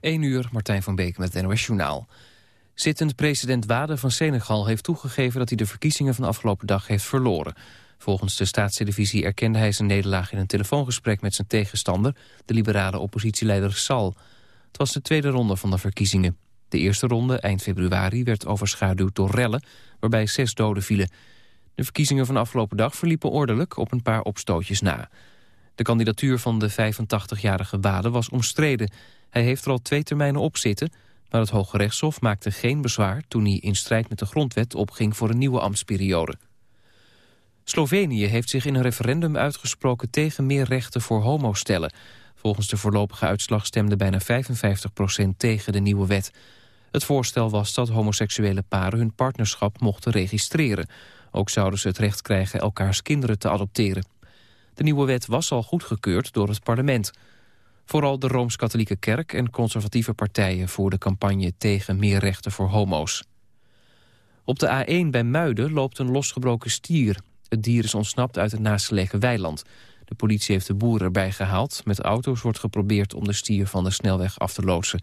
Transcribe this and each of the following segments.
1 uur, Martijn van Beek met het NOS Journaal. Zittend president Wade van Senegal heeft toegegeven... dat hij de verkiezingen van de afgelopen dag heeft verloren. Volgens de staatstelevisie erkende hij zijn nederlaag... in een telefoongesprek met zijn tegenstander... de liberale oppositieleider Sal. Het was de tweede ronde van de verkiezingen. De eerste ronde, eind februari, werd overschaduwd door rellen... waarbij zes doden vielen. De verkiezingen van de afgelopen dag verliepen ordelijk... op een paar opstootjes na. De kandidatuur van de 85-jarige Wade was omstreden... Hij heeft er al twee termijnen op zitten... maar het Hoge Rechtshof maakte geen bezwaar... toen hij in strijd met de grondwet opging voor een nieuwe ambtsperiode. Slovenië heeft zich in een referendum uitgesproken... tegen meer rechten voor homostellen. Volgens de voorlopige uitslag stemde bijna 55% tegen de nieuwe wet. Het voorstel was dat homoseksuele paren hun partnerschap mochten registreren. Ook zouden ze het recht krijgen elkaars kinderen te adopteren. De nieuwe wet was al goedgekeurd door het parlement... Vooral de Rooms-Katholieke Kerk en conservatieve partijen voerden campagne tegen meer rechten voor homo's. Op de A1 bij Muiden loopt een losgebroken stier. Het dier is ontsnapt uit het naastgelegen weiland. De politie heeft de boer erbij gehaald. Met auto's wordt geprobeerd om de stier van de snelweg af te loodsen.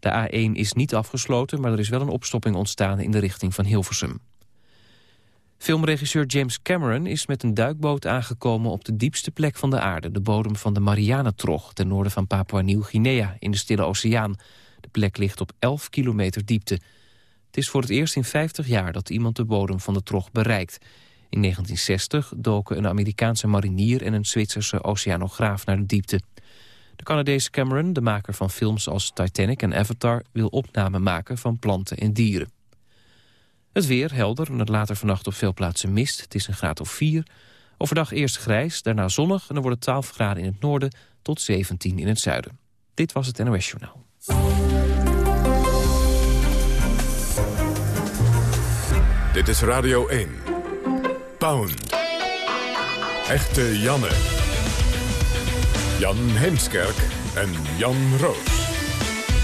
De A1 is niet afgesloten, maar er is wel een opstopping ontstaan in de richting van Hilversum. Filmregisseur James Cameron is met een duikboot aangekomen op de diepste plek van de aarde, de bodem van de Marianentrog, ten noorden van Papua-Nieuw-Guinea, in de Stille Oceaan. De plek ligt op 11 kilometer diepte. Het is voor het eerst in 50 jaar dat iemand de bodem van de trog bereikt. In 1960 doken een Amerikaanse marinier en een Zwitserse oceanograaf naar de diepte. De Canadese Cameron, de maker van films als Titanic en Avatar, wil opname maken van planten en dieren. Het weer helder het later vannacht op veel plaatsen mist. Het is een graad of 4. Overdag eerst grijs, daarna zonnig en dan wordt het 12 graden in het noorden tot 17 in het zuiden. Dit was het NOS Journaal. Dit is Radio 1. Pound. Echte Janne. Jan Heemskerk en Jan Roos.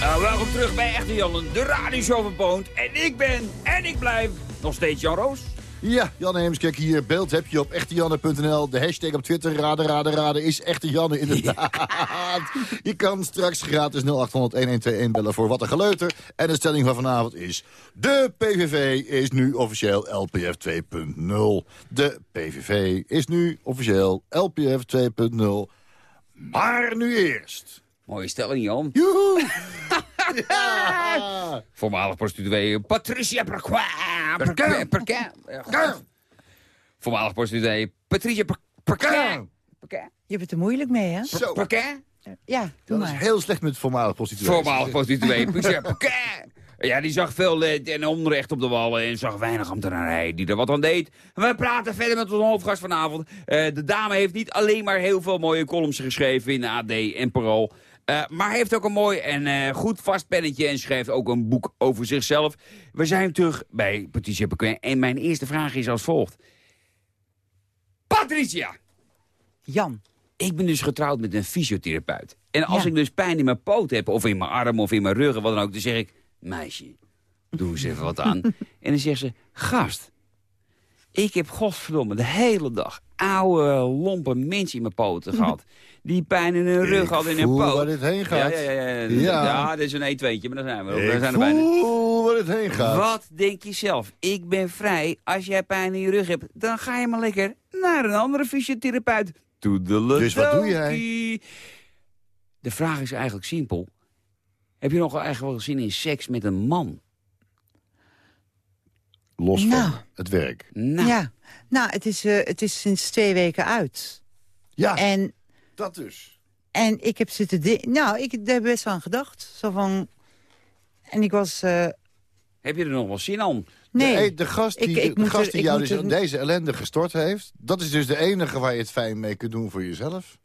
Uh, welkom terug bij Echte Jan, de radioshow van Poont. En ik ben, en ik blijf, nog steeds Jan Roos. Ja, Jan Heemskerk hier. Beeld heb je op echtejanne.nl. De hashtag op Twitter, raden, raden, raden, is Echte Janne inderdaad. je kan straks gratis 0800-1121 bellen voor wat een geleuter. En de stelling van vanavond is... De PVV is nu officieel LPF 2.0. De PVV is nu officieel LPF 2.0. Maar nu eerst... Mooie stelling, Jan. Joehoe! ja. Voormalig prostituee Patricia Perquin. Perquin. Voormalig prostituee Patricia Perquin. Je hebt het er moeilijk mee, hè? Zo. Perquin? Ja, doe Dat maar. is heel slecht met voormalig prostituees. Voormalig prostituee Patricia Perquin. Ja, die zag veel leed en onrecht op de wallen en zag weinig ambtenarij die er wat aan deed. We praten verder met onze hoofdgast vanavond. Uh, de dame heeft niet alleen maar heel veel mooie columns geschreven in de AD en Parool. Uh, maar heeft ook een mooi en uh, goed vast pennetje en schrijft ook een boek over zichzelf. We zijn terug bij Patricia Pequin en mijn eerste vraag is als volgt. Patricia! Jan. Ik ben dus getrouwd met een fysiotherapeut. En als Ja. ik dus pijn in mijn poot heb, of in mijn arm, of in mijn rug, of wat dan ook... dan zeg ik, meisje, doe eens even wat aan. en dan zegt ze, gast, ik heb godverdomme de hele dag oude, lompe mensen in mijn poten gehad. Die pijn in hun rug Ik hadden in hun poot. waar dit heen gaat. Ja, ja, ja. ja. Ja. is een 1-2'tje, maar dan zijn we. Ik zijn er bijna. waar het heen gaat. Wat denk je zelf? Ik ben vrij. Als jij pijn in je rug hebt, dan ga je maar lekker naar een andere fysiotherapeut. Toedeledokie. Dus wat doe jij? De vraag is eigenlijk simpel. Heb je nog wel eigenlijk wel zin in seks met een man? Los van Nou. het werk. Nou, Ja. Nou, het is, eh, het is sinds twee weken uit. Ja, En, dat dus. en ik heb zitten... Nou, ik heb er best aan gedacht. Zo van... En ik was... eh, heb je er nog wel zin aan? nee. De, gast die, Ik- ik de gast er- die jou dus er- deze ellende gestort heeft... dat is dus de enige waar je het fijn mee kunt doen voor jezelf.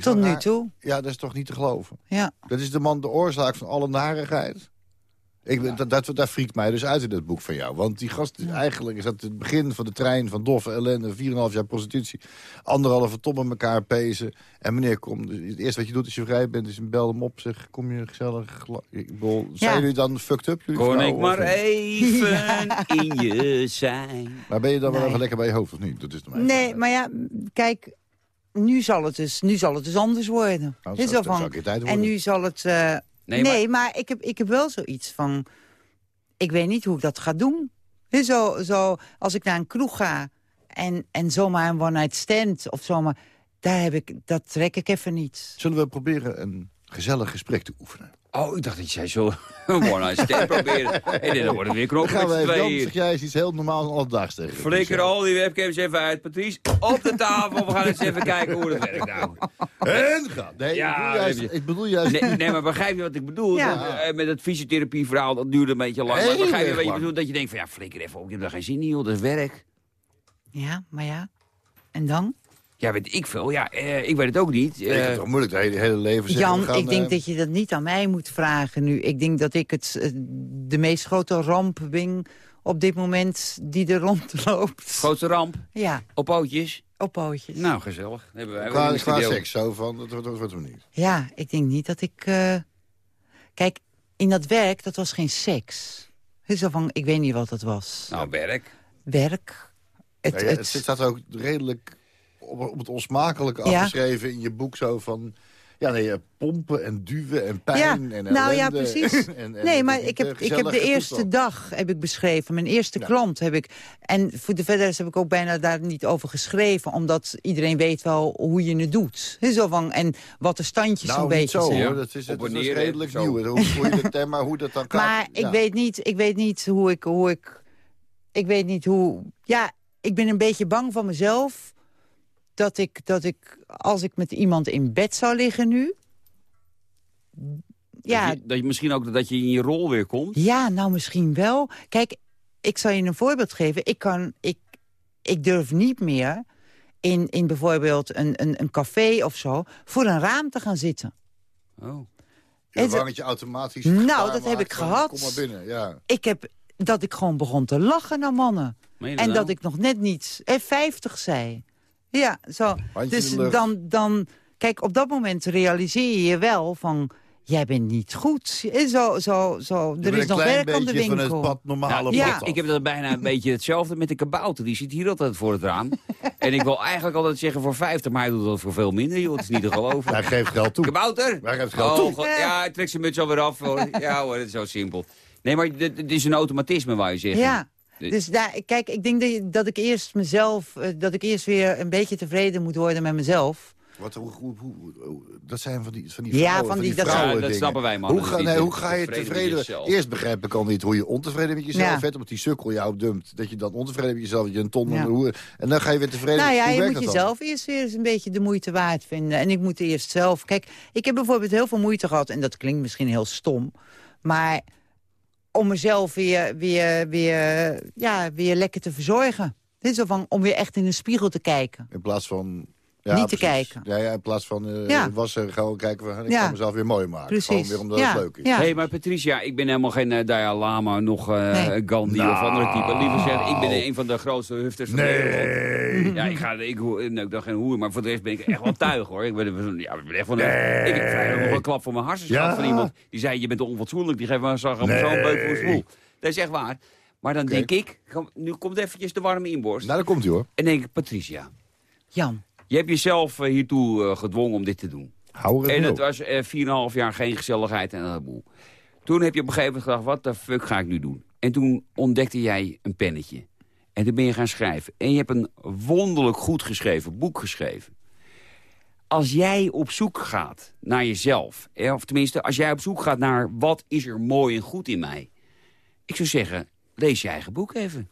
Tot nu raar. toe. Ja, dat is toch niet te geloven. Ja. Dat is de man de oorzaak van alle narigheid. Ik, ben- dat, dat, dat friekt mij dus uit in dat boek van jou. Want die gast, eigenlijk is dat het begin van de trein van doffe ellende. 4,5 jaar prostitutie. Anderhalve ton met elkaar pezen. En meneer, kom, dus het eerste wat je doet als je vrij bent... is een bel hem op, zeg, kom je gezellig... Ik bedoel, zijn jullie dan fucked up? Jullie Kon ik maar of even in je zijn. Maar ben je dan wel even lekker bij je hoofd of niet? Dat is de Nee, maar ja, kijk... Nu zal het dus, nu zal het dus anders worden. Nou, Dit is je tijd en nu zal het... eh, Nee, Nee, maar- maar, ik, heb, ik heb wel zoiets van... Ik weet niet hoe ik dat ga doen. Zo, zo, als ik naar een kroeg ga en, en zomaar een one-night stand of zomaar... Daar heb ik, dat trek ik even niet. Zullen we proberen een gezellig gesprek te oefenen? Oh, ik dacht dat jij zo een one-night stand proberen. En dan worden we weer knoppen gaan met we even, zeg jij eens iets heel normaals en alledaags tegen. Flikker al die webcams even uit, Patrice. Op de tafel, we gaan eens even kijken hoe dat werkt nou. En ga. Nee, Ja, ik, bedoel juist, ik bedoel. Nee, nee, maar begrijp je wat ik bedoel? Ja. Dat, eh, met het fysiotherapieverhaal, dat duurde een beetje lang. Maar begrijp je wat je bedoelt? Dat je denkt van, ja, flikker even op, je hebt daar geen zin in, joh, dat is werk. Ja, maar ja. En dan? Ja, weet ik veel. Ja, eh, ik weet het ook niet. Ik Eh, het toch moeilijk, het hele, hele leven zeggen. Jan, gaan, ik denk eh, dat je dat niet aan mij moet vragen nu. Ik denk dat ik het, eh, de meest grote ramp ben op dit moment die er rondloopt. grootste ramp, Ja, op pootjes. op pootjes. Nou, gezellig. Hebben wij de studio. seks, zo van, dat wordt, dat wordt hem niet. Ja, ik denk niet dat ik... eh, Kijk, in dat werk, dat was geen seks. Het is zo van, ik weet niet wat dat was. Nou, werk. Werk. Het, Ja, ja, het, het staat ook redelijk op, op het onsmakelijke Ja. afgeschreven in je boek zo van... Ja, nee, eh, pompen en duwen en pijn Ja, en nou ja, precies. En- en- nee, maar ik heb, ik heb de eerste toestand. dag heb ik beschreven. Mijn eerste Ja. klant heb ik... En voor de verder heb ik ook bijna daar niet over geschreven. Omdat iedereen weet wel hoe je het doet. He, Zo van, en wat de standjes Nou, zo'n niet beetje zo zijn. hoor, dat is, en is hè, redelijk zo. nieuw. Hoe, hoe je dat, maar hoe dat dan kan. Maar ik, weet niet, ik weet niet hoe ik, hoe ik... Ik weet niet hoe... Ja, ik ben een beetje bang van mezelf... dat ik, dat ik als ik met iemand in bed zou liggen nu... Ja, Dat, je, dat je misschien ook dat je in je rol weer komt. Ja, nou misschien wel. Kijk, ik zal je een voorbeeld geven. Ik, kan, ik, ik durf niet meer in, in bijvoorbeeld een, een, een café of zo... voor een raam te gaan zitten. Oh. Je Het- wangetje automatisch Nou, dat heb ik van, gehad. Kom maar binnen, ja. Ik heb dat ik gewoon begon te lachen naar mannen. Je En nou? dat ik nog net niet eh, 50 zei. Ja, zo. Handje Dus dan, dan... Kijk, op dat moment realiseer je je wel van... Jij bent niet goed. Eh, Zo, zo, zo. Er is nog werk aan de beetje van het winkel. pad normale Nou, Ja. ik, heb dat bijna een beetje hetzelfde met de kabouter. Die zit hier altijd voor het raam. en ik wil eigenlijk altijd zeggen voor 50, maar hij doet dat voor veel minder. Joh. Het is niet te geloven. Hij geeft geld toe. Kabouter! Hij geeft geld oh, toe. God, ja, hij trekt zijn muts alweer af. Hoor. Ja hoor, het is zo simpel. Nee, maar dit, dit is een automatisme waar je zegt. Ja. Dus daar, kijk, ik denk dat, ik eerst mezelf, eh, dat ik eerst weer een beetje tevreden moet worden met mezelf. Wat, hoe, hoe, hoe- hoe- dat zijn van die, van die Ja, vrouwen, van die- dat vrouwen Ja, dat dingen. snappen wij, mannen. Hoe ga, nee, hoe ga je tevreden met tevreden... jezelf. Eerst begrijp ik al niet hoe je ontevreden met jezelf Ja. bent. Omdat die sukkel jou dumpt. Dat je dan ontevreden met jezelf, dat je een ton Ja. hoer... En dan ga je weer tevreden. Nou ja, Hoe je moet jezelf eerst weer eens een beetje de moeite waard vinden. En ik moet eerst zelf... Kijk, ik heb bijvoorbeeld heel veel moeite gehad, en dat klinkt misschien heel stom, maar om mezelf weer, weer, weer, ja, weer lekker te verzorgen. Dit is van, om weer echt in een spiegel te kijken. In plaats van... Ja, Niet te kijken. Ja, ja, in plaats van eh Ja. wassen, gaan we kijken van... Ik Ja. ga mezelf weer mooi maken. Precies. Gewoon weer omdat ja. het leuk is. Ja. Hé, maar Patricia, ik ben helemaal geen eh, Dalai Lama, nog eh, Nee. Gandhi Nou. of andere type. Liever zeggen, ik ben een van de grootste hufters van de wereld. Nee. Ja, ik ga, ik, nee, ik dacht geen hoer, maar voor de rest ben ik echt wel tuig, hoor. Ik ben, ja, ik ben echt van een, Ik heb vrijdag nog een klap voor mijn Ja. gehad van iemand. Die zei, je bent onfatsoenlijk, die geeft me zag Nee. zo'n beuk voor smoel. Dat is echt waar. Maar dan denk ik, nu komt eventjes de warme inborst. Nou, daar komt hij hoor. En denk ik, Patricia, Jan, je hebt jezelf eh, hiertoe eh, gedwongen om dit te doen. Hou er En het op. was eh 4,5 jaar geen gezelligheid en een boel. Toen heb je op een gegeven moment gedacht, wat de fuck ga ik nu doen? En toen ontdekte jij een pennetje. En toen ben je gaan schrijven. En je hebt een wonderlijk goed geschreven boek geschreven. Als jij op zoek gaat naar jezelf... eh, of tenminste, als jij op zoek gaat naar wat is er mooi en goed in mij... ik zou zeggen, lees je eigen boek even.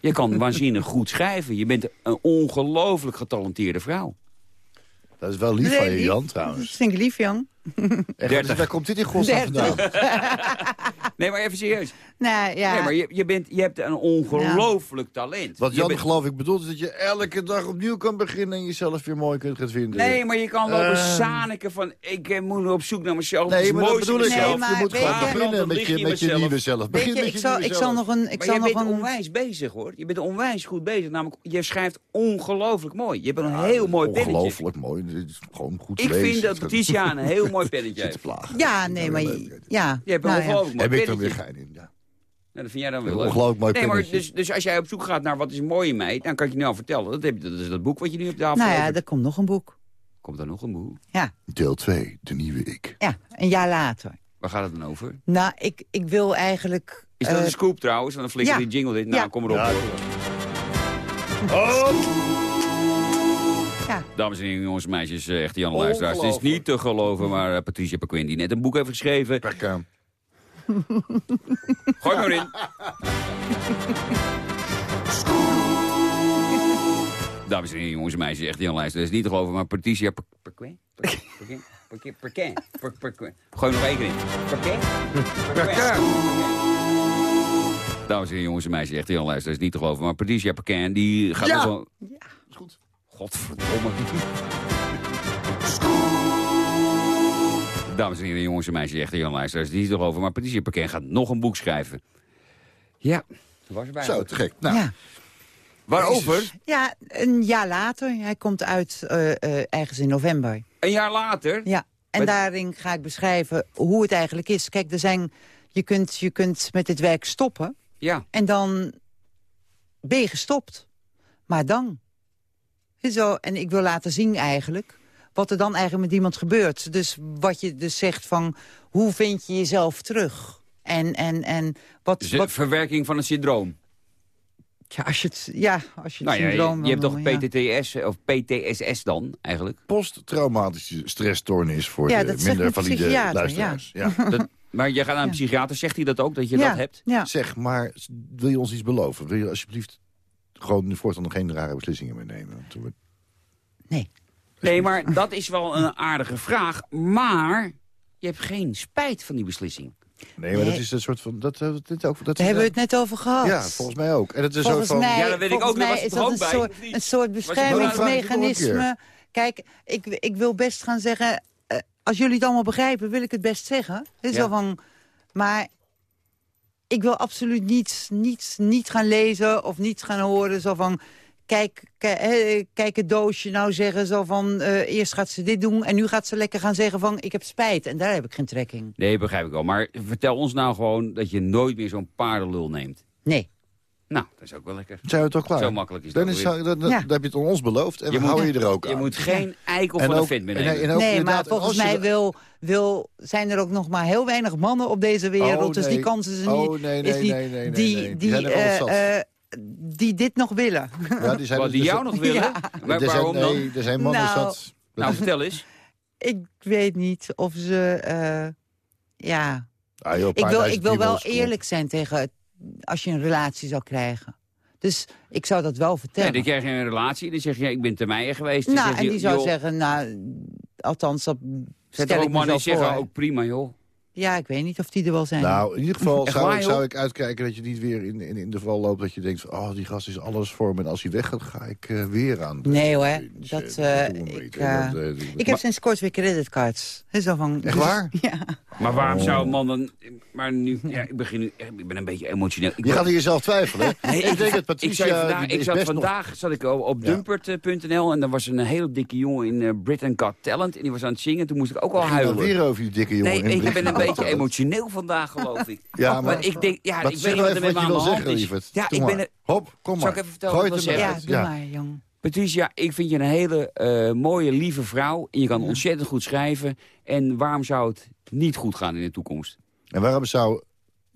Je kan waanzinnig goed schrijven. Je bent een ongelooflijk getalenteerde vrouw. Dat is wel lief Nee, van je. Jan, dat trouwens. vind ik lief, Jan. Echt, dus waar komt dit in godsnaam vandaan? Nee, maar even serieus. Nou ja, Nee, maar je, je, bent, je hebt een ongelooflijk talent. Wat Je Jan bent- geloof ik bedoelt is dat je elke dag opnieuw kan beginnen... en jezelf weer mooi kunt gaan vinden. Nee, maar je kan lopen Eh. zaniken van... ik eh, moet op zoek naar mezelf. Nee, maar dat bedoel ik. Nee, je moet gewoon je- beginnen met je, met je nieuwe zelf. Begin je, met ik je zal, nieuwe ik zal nog een... Ik Maar zal je nog bent een onwijs bezig, hoor. Je bent onwijs goed bezig. Namelijk, je schrijft ongelooflijk mooi. Je hebt een heel mooi pennetje. Ongelooflijk mooi. Gewoon goed Ik vind dat een heel mooi pennetje heeft. plagen. Ja, nee, maar... Ja, Je hebt een nou ja. ongelooflijk mooi Heb ik er weer gein in, ja. Nou, dat vind jij dan wel ongelooflijk mooi Nee, maar dus, dus als jij op zoek gaat naar wat is mooi in mij... dan kan ik je nou vertellen. Dat, heb je, dat is dat boek wat je nu hebt Nou ja, er komt nog een boek. Komt er nog een boek? Ja, Deel 2, de nieuwe ik. ja, een jaar later. Waar gaat het dan over? Nou, ik, ik wil eigenlijk... Is dat eh, een scoop trouwens? Dan flikker ja. die jingle dit. Nou, Ja. kom erop. Ja, hoor. Ja. Dames en heren, jongens en meisjes, eh, echte Jan luisteraars. Het is niet te geloven, maar eh, Patricia Paquin, die net een boek heeft geschreven. Perka. Gooi maar in. Dames en heren, jongens en meisjes, echte Jan luisteraars. Het is niet te geloven, maar Patricia Pa- Paquin? Paquin? Paquin? Paquin? Paquin? Pa- Paquin? Gooi nog één keer in. Paquin? Paquin? Dames en heren, jongens en meisjes, echte Jan luisteraars. Het is niet te geloven, maar Patricia Paquin, die gaat Ja. nog wel... Godverdomme. Dames en heren, jongens en meisjes, echte Jan luisteraars, die is er over. Maar Patricia Paquin gaat nog een boek schrijven. Ja, dat was erbij. Zo, te gek. Nou, ja. Waarover? ja, een jaar later. Hij komt uit eh, eh, ergens in november. Een jaar later? Ja, en daarin ga ik beschrijven hoe het eigenlijk is. Kijk, er zijn, je, kunt, je kunt met dit werk stoppen Ja. en dan ben je gestopt. Maar dan. Zo, en ik wil laten zien eigenlijk wat er dan eigenlijk met iemand gebeurt. Dus wat je dus zegt van, hoe vind je jezelf terug? En, en, en wat... Dus de wat verwerking van een syndroom. ja, als je het, ja, als je het Nou ja, je, syndroom je hebt toch ja. PTTS, of PTSS dan, eigenlijk? posttraumatische stressstoornis voor Ja, de minder valide psychiater, luisteraars. Ja. Dat, maar je gaat naar een Ja. psychiater, zegt hij dat ook, dat je ja, dat hebt? Ja. Zeg, maar wil je ons iets beloven? Wil je alsjeblieft gewoon nu voortaan nog geen rare beslissingen meer nemen? Want wordt- Nee. Nee, maar dat is wel een aardige vraag. Maar je hebt geen spijt van die beslissing. Nee, maar dat is een soort van... Dat, dat, dit ook, dat Daar hebben we het net over gehad. Ja, volgens mij ook. En het is volgens zo van... mij, Ja, dat weet ik ook, mij was is dat een bij, soort, een soort beschermingsmechanisme. Kijk, ik, ik wil best gaan zeggen... eh, als jullie het allemaal begrijpen, wil ik het best zeggen. Het is Ja. zo van, maar ik wil absoluut niets, niets niet gaan lezen of niets gaan horen. Zo van, kijk, kijk, het doosje nou zeggen zo van... eh, eerst gaat ze dit doen en nu gaat ze lekker gaan zeggen van... ik heb spijt en daar heb ik geen trekking. Nee, begrijp ik wel. Maar vertel ons nou gewoon dat je nooit meer zo'n paardenlul neemt. Nee. Nou, dat is ook wel lekker. Zijn we toch klaar? Zo makkelijk is Dan, dat is, weer. dan, dan, heb je het aan ons beloofd en Je we moet- houden je er ook Je aan. moet geen eikel van een vent meer en- nemen. en ook nee, maar volgens je mij er- wil, wil, zijn er ook nog maar heel weinig mannen op deze wereld. Oh, dus nee. die kansen zijn niet... Oh, nee, nee, is die, nee, nee, nee, die, nee. Die Die, er eh, eh, die dit nog willen. Ja, die zijn Wat die er- jou nog willen? Ja. Maar er zijn, waarom dan? nee, er zijn mannen Nou, zat. Nou, vertel eens. ik weet niet of ze... eh, ja, Ah, joh, ik wil, ik wil wel eerlijk zijn tegen het- als je een relatie zou krijgen. Dus ik zou dat wel Nee, vertellen. dan krijg je een relatie en dan zeg je, ja, ik ben termijnen geweest. Dan nou, en die zou joh, zeggen, nou, althans, dat stel er ook ik me mannen zeggen, ook prima joh. Ja, ik weet niet of die er wel zijn. Nou, in ieder geval zou, waar, ik, zou ik uitkijken dat je niet weer in, in, in de val loopt... dat je denkt, van, oh, die gast is alles voor me. En als hij weggaat, ga ik eh, weer aan. de- Nee, hoor. Dus, Dat, eh, eh, ik, niet. dat, Ik heb sinds kort weer creditcards. Hè, Zo van, Echt dus- waar? Ja. Maar waarom Oh. zou een man dan... Maar nu, ja, ik begin nu, ik ben een beetje emotioneel. Ik Je gaat in jezelf twijfelen, hè? Nee, ik denk dat ik, Patricia... zat vandaag, ik zat vandaag zat ik op, op Ja. dumpert.nl en daar was een hele dikke jongen in eh, Britain Got Talent. En die was aan het zingen. Toen moest ik ook al nou huilen. weer over die dikke jongen. Nee, in ik ben een beetje emotioneel vandaag, geloof ik. Ja, maar... ik denk, ja, Wat ik weet niet nou wat er even met me je aan wil de hand zeggen, is. lieverd. Ja, ik ben... Hop, kom maar. Zal ik even vertellen wat ik er wil maar ja, doe Ja. maar, jong. Patricia, ik vind je een hele eh, mooie, lieve vrouw. En je kan ontzettend goed schrijven. En waarom zou het niet goed gaan in de toekomst? En waarom zou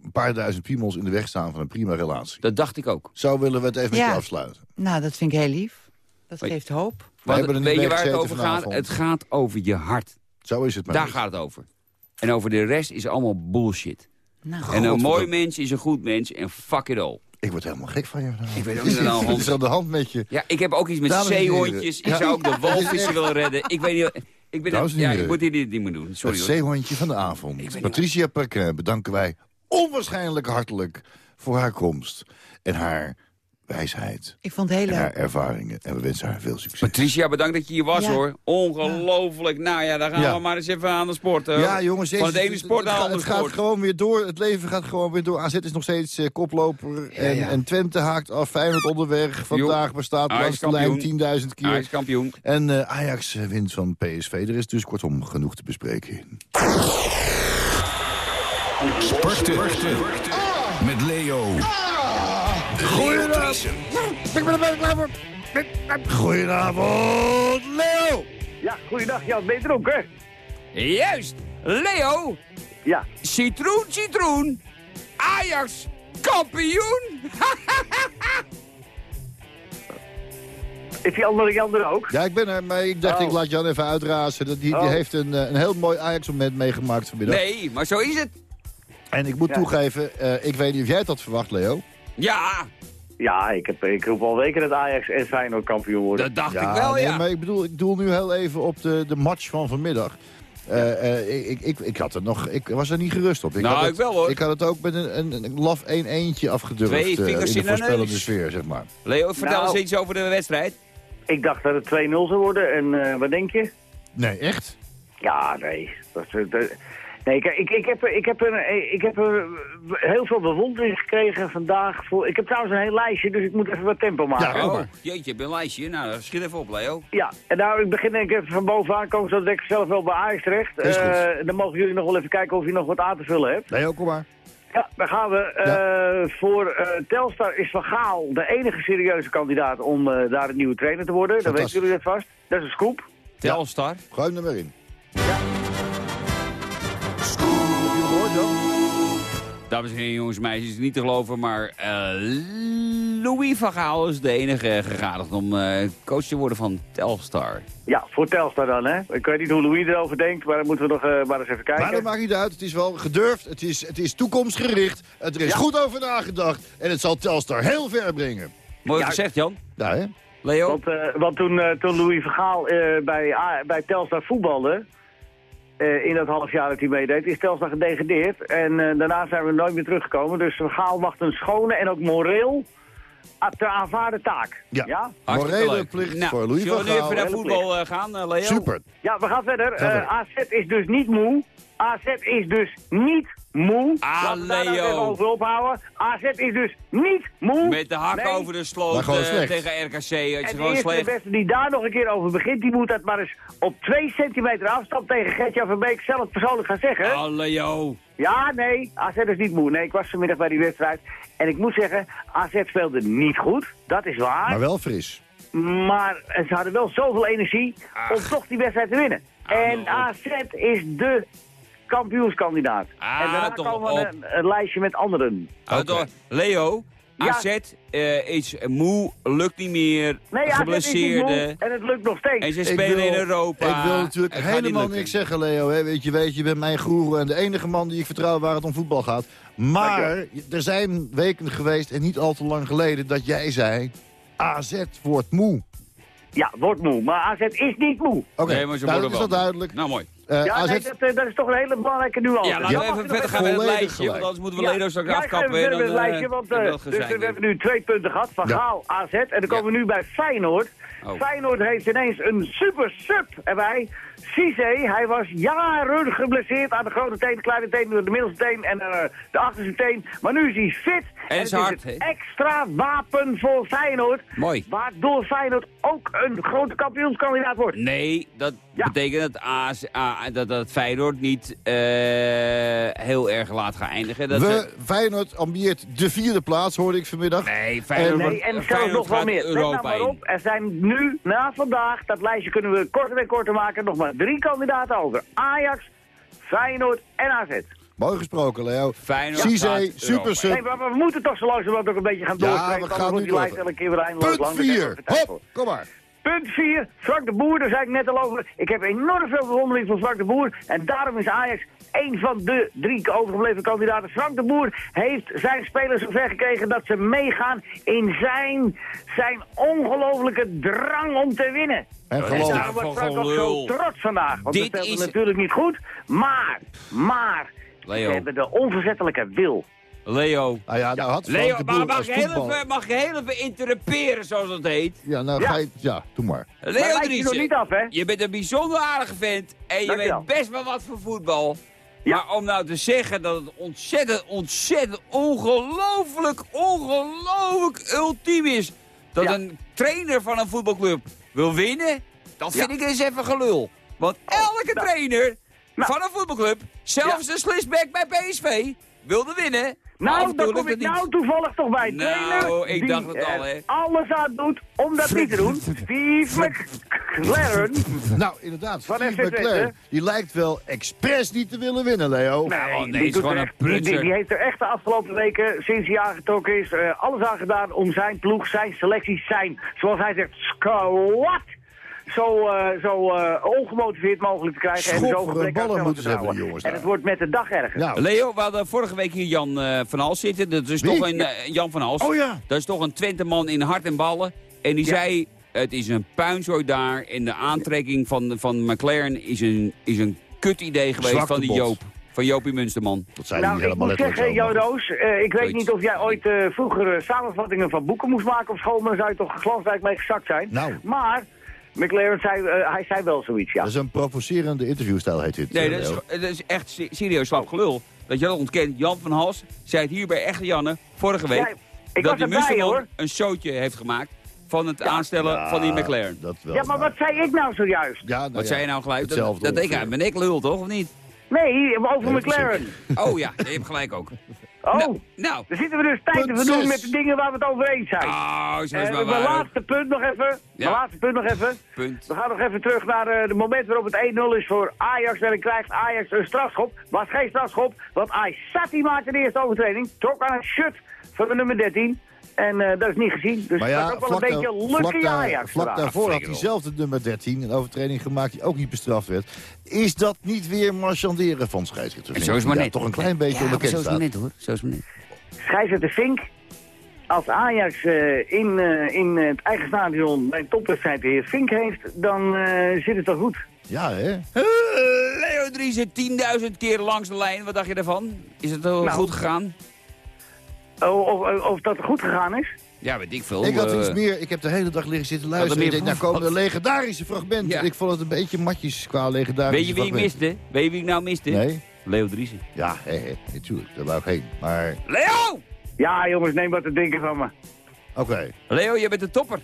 een paar duizend piemels in de weg staan van een prima relatie? Dat dacht ik ook. Zo willen we het even met Ja. je afsluiten. Nou, dat vind ik heel lief. Dat geeft hoop. Want, hebben er niet weet je waar het over gaat? vanavond. Het gaat over je hart. Zo is het maar Daar niet. gaat het over. En over de rest is allemaal bullshit. Nou, En een mooi mens is een goed mens en fuck it all. Ik word helemaal gek van je. Ik weet ook niet aan de hand. Wat is aan de hand met je? Ja, ik heb ook iets met zeehondjes. Ik Ja. zou ook de walvissen willen redden. Ik weet niet... Ik, ben Dames en ja, ik moet hier dit niet meer doen. Sorry het zeehondje van de avond. Patricia Perquin bedanken wij onwaarschijnlijk hartelijk voor haar komst. En haar wijsheid. ik vond het heel haar leuk. ervaringen. En we wensen haar veel succes. Patricia, bedankt dat je hier was Ja. hoor. Ongelooflijk. Nou ja, dan gaan Ja. we maar eens even aan de sport. eh. Ja, jongens. Van het ene sport naar het, het gaat- het gewoon weer door. Het leven gaat gewoon weer door. AZ is nog steeds eh, koploper. en, ja. en Twente haakt af. Feyenoord onderweg. Vandaag bestaat Ajax langs de lijn kampioen. 10.000 keer. Ajax kampioen. En eh, Ajax eh, wint van PSV. Er is dus kortom genoeg te bespreken. Sporten. Met Leo. Leo Ik ben er bijna klaar voor. Goedenavond, Leo. Ja, goeiedag Jan, ben je dronken? Juist. Leo, Ja. Citroen, citroen. Ajax, kampioen. Is die andere Jan er ook? Ja, ik ben er, maar ik dacht Oh. ik laat Jan even uitrazen. Die, die Oh. heeft een, eh, een heel mooi Ajax-moment meegemaakt vanmiddag. Nee, maar zo is het. En ik moet Ja. toegeven, eh, ik weet niet of jij het had verwacht, Leo. Ja, Ja, ik, heb, ik roep al weken dat Ajax en Feyenoord kampioen worden. dat dacht ja, ik wel, nee, ja. maar ik bedoel, ik doel nu heel even op de, de match van vanmiddag. Eh, eh, ik, ik, ik, had er nog, ik was er niet gerust op. Ik Nou, had ik het, wel, hoor. Ik had het ook met een, een, een laf 1 eentje afgedurfd. Twee eh, vingers in in de de voorspellende neus. sfeer, zeg maar. Leo, vertel Nou. eens iets over de wedstrijd. Ik dacht dat het 2-0 zou worden en eh, wat denk je? Nee, echt? Ja, nee. Dat, is, eh, nee, kijk, ik, ik, heb, er- ik, heb er, ik heb heel veel bewondering gekregen vandaag. Voor, ik heb trouwens een heel lijstje, dus ik moet even wat tempo maken. Ja, Ja, kom Oh, maar. jeetje, je hebt een lijstje. Nou, schiet even op, Leo. en nou, ik begin denk ik even van bovenaan komen, zodat ik zelf wel bij Ajax terecht. Is goed. Eh, dan mogen jullie nog wel even kijken of je nog wat aan te vullen hebt. Leo, kom maar. Ja, daar gaan we. Eh, Voor eh, Telstar is Van Gaal de enige serieuze kandidaat om eh, daar een nieuwe trainer te worden. Dan weten jullie dat vast. Dat is een scoop. Telstar. Gooi hem er maar in. Dames en heren, jongens en meisjes, niet te geloven, maar eh, Louis van Gaal is de enige gegadigd om eh, coach te worden van Telstar. Ja, voor Telstar dan, hè. Ik weet niet hoe Louis erover denkt, maar dan moeten we nog eh, maar eens even kijken. Maar dat maakt niet uit. Het is wel gedurfd. Het is, het is toekomstgericht. Het er is Ja. goed over nagedacht. En het zal Telstar heel ver brengen. Mooi Ja. gezegd, Jan. Ja, hè? Leo? Want, eh, want toen, eh, toen Louis van Gaal eh, bij, bij Telstar voetbalde, eh, in dat half jaar dat hij meedeed, is Telstar gedegradeerd. En eh, daarna zijn we nooit meer teruggekomen. Dus Gaal wacht een schone en ook moreel te aanvaarden taak. Ja. ja? Morele plicht nou, voor Louis zullen van we nu Gaal. even naar voetbal eh, gaan, Leo? Super. Ja, we gaan verder. Ga verder. AZ is dus niet moe. AZ is dus niet moe. Ah, Laten we daar Leo. even over ophouden. AZ is dus niet moe. Met de hak Nee. over de sloot eh, slecht. tegen RKC. Het is En de gewoon eerste de slecht. beste die daar nog een keer over begint, die moet dat maar eens op twee centimeter afstand tegen Gertjan van Beek zelf persoonlijk gaan zeggen. Ah, Leo. Ja, nee, AZ is niet moe. Nee, ik was vanmiddag bij die wedstrijd. En ik moet zeggen, AZ speelde niet goed. Dat is waar. Maar wel fris. Maar ze hadden wel zoveel energie om toch die wedstrijd te winnen. en. AZ is de kampioenskandidaat. Ah, en daarna op. een, een lijstje met anderen. Ah, Leo, Ja. AZ eh, is moe, lukt niet meer, Nee, AZ is niet geblesseerde. moe en het lukt nog steeds. En ze Ik spelen wil- in Europa. Ik wil natuurlijk Het helemaal niks zeggen, Leo. Hè? Weet, je, weet, je bent mijn goeroe en de enige man die ik vertrouw waar het om voetbal gaat. Maar er zijn weken geweest, en niet al te lang geleden, dat jij zei... AZ wordt moe. Ja, wordt moe. Maar AZ is niet moe. Oké, Nee, maar ze nou, worden dat is wel duidelijk. Nou, mooi. Eh, Ja, AZ, nee, dat, eh, dat is toch een hele belangrijke nuance. Ja, laten we even verder gaan met het lijstje, gelijk. want anders moeten we Ja. Ledo straks ja, afkappen. even en verder met het eh, lijstje, want we dus we hebben nu twee punten gehad. Van Ja. Gaal, AZ. En dan komen we nu bij Feyenoord. Oh. Feyenoord heeft ineens een super sub erbij. Cisse, hij was jaren geblesseerd aan de grote teen, de kleine teen, de middelste teen en eh, de achterste teen. Maar nu is hij fit. En, is hard, hè? extra wapen voor Feyenoord. Mooi. Waardoor Feyenoord ook een grote kampioenskandidaat wordt. Nee, dat Ja. betekent dat, AS, A- dat, dat Feyenoord niet eh, heel erg laat gaan eindigen. Dat we, ze- Feyenoord ambieert de vierde plaats, hoorde ik vanmiddag. nee, Feyenoord, Nee, en zelfs Feyenoord nog wel gaat meer. Let Europa nou maar op, er zijn nu, na vandaag, dat lijstje kunnen we korter en korter maken, nog maar drie kandidaten over. Ajax, Feyenoord en AZ. Mooi gesproken, Leo. Cisse, gaat super sub. Nee, maar we moeten toch zo langzamerhand ook een beetje gaan Ja, doorspreken. we gaan nu die lijst elke keer weer eindeloos Punt lang. Daar hebben we 4. even tijd voor. Hop, kom maar. Punt 4, Frank de Boer, daar zei ik net al over. Ik heb enorm veel bewondering voor Frank de Boer. En daarom is Ajax een van de drie overgebleven kandidaten. Frank de Boer heeft zijn spelers zover gekregen dat ze meegaan in zijn, zijn ongelofelijke drang om te winnen. En En daarom wordt Frank ook zo trots vandaag. Want Dit dat speelt is- natuurlijk niet goed. Maar, maar, Leo. ze hebben de onverzettelijke wil. Leo. Nou ja, nou had Leo, de maar mag als je, heel voetbal... even, mag je heel even interruperen, zoals dat heet? Ja, nou Ja. ga je... Ja, doe maar. Leo nog Driessen, niet af, hè? je bent een bijzonder aardige vent en je weet best wel wat voor voetbal. Ja. Maar om nou te zeggen dat het ontzettend, ontzettend, ongelooflijk, ongelooflijk ultiem is... dat Ja. een trainer van een voetbalclub wil winnen, dat vind Ja. ik eens even gelul. Want elke nou. trainer Nou. van een voetbalclub, zelfs de slisback bij PSV, wilde winnen. Nou, daar kom ik nou toevallig toch bij. Nou, Trainer ik die dacht het al, hè. alles aan doet om dat niet te doen. Steve McLaren. Nou, inderdaad, Van Steve. McLaren, die lijkt wel expres niet te willen winnen, Leo. Nou, nee, die is doet gewoon er een echt- die, die, prutser. die heeft er echt de afgelopen weken, sinds hij aangetrokken is, eh, alles aan gedaan om zijn ploeg, zijn selectie, zijn, zoals hij zegt, squad, zo, eh, zo eh, ongemotiveerd mogelijk te krijgen. en zo gebrek ballen moeten ze hebben, jongens En het wordt met de dag erger. Nou, Leo, we hadden vorige week hier Jan eh, van Hals zitten. Dat is Wie? toch een Jan van Hals. Oh ja. Dat is toch een Twenteman in hart en ballen. En die Ja. zei, het is een puinzooi daar. En de aantrekking van, van McLaren is een, is een kut idee geweest van die. Joop. Van Joopie Munsterman. dat zei hij Nou, niet ik helemaal moet zeggen, maar- Roos, eh, ik weet Zoiets. niet of jij ooit eh, vroeger samenvattingen van boeken moest maken op school, maar dan zou je toch glansrijk mee gezakt zijn. Nou. Maar McLaren zei, eh, hij zei wel zoiets, ja. Dat is een provocerende interviewstijl, heet dit. Nee, eh, dat is, dat is echt se- serieus slap gelul. Dat je dat ontkent. Jan van Hals zei het hier bij Echte Janne vorige week. Ja, ik dat die hoor. een showtje heeft gemaakt van het aanstellen van die McLaren. Dat wel, Ja, maar wat zei ik nou zojuist? Ja, nou Wat ja, zei je nou gelijk? Dat, hetzelfde dat ik mijn nek lul, toch? Of niet? Nee, over Nee, McLaren. Oh ja, je hebt gelijk ook. Oh, Nou, nou. dan zitten we dus tijd te verdoen met de dingen waar we het over eens zijn. Oh, zo is Eh, maar mijn laatste punt nog even. Ja. Mijn laatste punt nog even. Punt. We gaan nog even terug naar eh, de moment waarop het 1-0 is voor Ajax. En dan krijgt Ajax een strafschop. Was geen strafschop, want Aysati maakte de eerste overtreding. Trok aan het shirt van de nummer 13. En eh, dat is niet gezien. Dus Maar dat ja, is ook wel een beetje daar- lucky vlak, daar- Ajax. vlak daarvoor had diezelfde nummer 13 een overtreding gemaakt die ook niet bestraft werd. Is dat niet weer marchanderen van scheidsrechter? En zo is maar Ja, net. toch een klein beetje ja, onbekend zo is maar net hoor. Zo is maar net. Scheidsrechter Fink. Als Ajax eh, in, eh, in het eigen stadion bij een topwedstrijd de heer Fink heeft, dan eh, zit het toch goed. Ja, hè? Eh, Leo Driessen, 10.000 keer langs de lijn. Wat dacht je daarvan? Is het wel Nou. goed gegaan? Oh, of, of, of dat goed gegaan is? Ja, weet ik veel. Ik had Eh, iets meer, ik heb de hele dag liggen zitten er luisteren. Ik denk, nou komen de legendarische fragmenten. Ja. Ik vond het een beetje matjes qua legendarische Weet je wie ik fragmenten. miste? Weet je wie ik nou miste? Nee? Leo Driessen. Ja, hè, hè, natuurlijk, daar wou ik heen. Maar, Leo! Ja, jongens, neem wat te denken van me. oké. Leo, je bent de topper.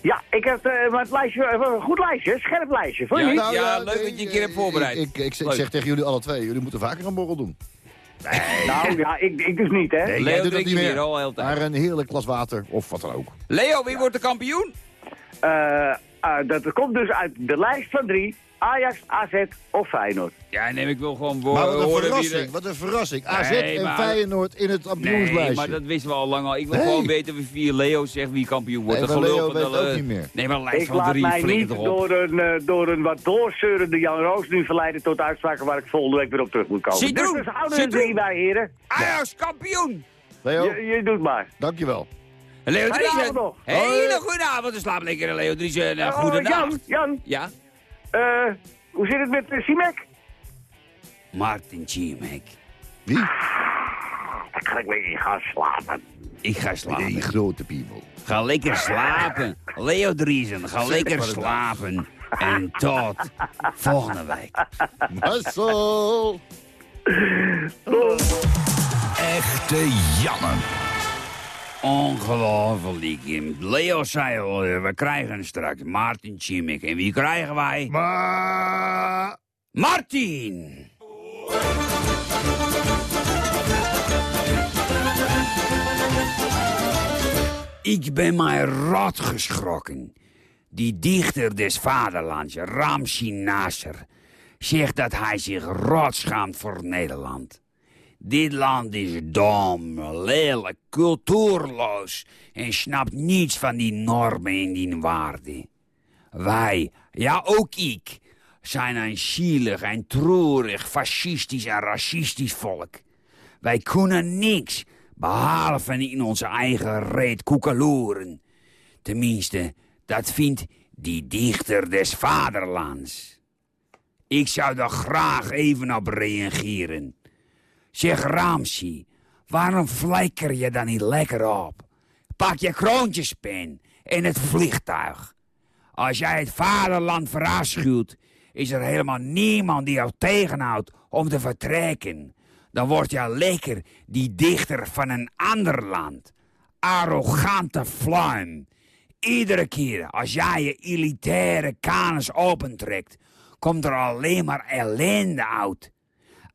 Ja, ik heb eh, maar het lijstje, eh, een goed lijstje, scherp lijstje. Vond je Ja, ik- leuk dat je een keer hebt voorbereid. Ik, ik, ik, zeg tegen jullie alle twee, jullie moeten vaker een borrel doen. Nou ja, ik, ik dus niet, hè. Nee, Leo doet niet meer. al de hele tijd. Maar een heerlijk glas water, of wat dan ook. Leo, wie wordt de kampioen? Eh, eh, dat komt dus uit de lijst van drie. Ajax, AZ of Feyenoord. Ja, neem ik wil gewoon voor, Maar wat een verrassing, er- wat een verrassing. AZ Nee, en maar- Feyenoord in het Nee, kampioenslijstje. maar dat wisten we al lang al. Ik wil Nee. gewoon weten wie via Leo zegt wie kampioen wordt. Nee, Dat Leo van weet de- ook niet meer. Nee, maar een lijst Ik van laat drie, mij niet erop. door een, eh, door een wat doorzeurende Jan Roos nu verleiden tot uitspraken waar ik volgende week weer op terug moet komen. Zie dus dus houden we er drie bij, heren. Ajax, kampioen! Leo, Je, je doet maar. dankjewel. Leo nog. Hele goede avond. En slaap lekker, Leo Driessen. Uh, Oh, goede Jan. Jan, Ja? Eh, hoe zit het met uh, Simek? Martin Ciemek. Wie? Dan ga ik weer gaan slapen. Ik ga Die slapen. grote piemel. Ga lekker slapen. Leo Driesen, ga lekker slapen. En tot volgende week. Marcel! Echte Janne. Ongelooflijk. Leo zei al, eh, we krijgen straks Martin Ciemek. En wie krijgen wij? Martin! Ik ben mij rot geschrokken. Die dichter des vaderlands, Ramsi Nasser, zegt dat hij zich rot schaamt voor Nederland. Dit land is dom, lelijk, cultuurloos en snapt niets van die normen en die waarden. Wij, ja ook ik, zijn een zielig en treurig, fascistisch en racistisch volk. Wij kunnen niks, behalve in onze eigen reet koekeloeren. Tenminste, dat vindt die dichter des vaderlands. Ik zou daar graag even op reageren. Zeg Ramsi, waarom flikker je dan niet lekker op? Pak je kroontjespen en het vliegtuig. Als jij het vaderland verafschuwt, is er helemaal niemand die jou tegenhoudt om te vertrekken. Dan word je lekker die dichter van een ander land. Arrogante fluim. Iedere keer als jij je elitaire kanus opentrekt, komt er alleen maar ellende uit.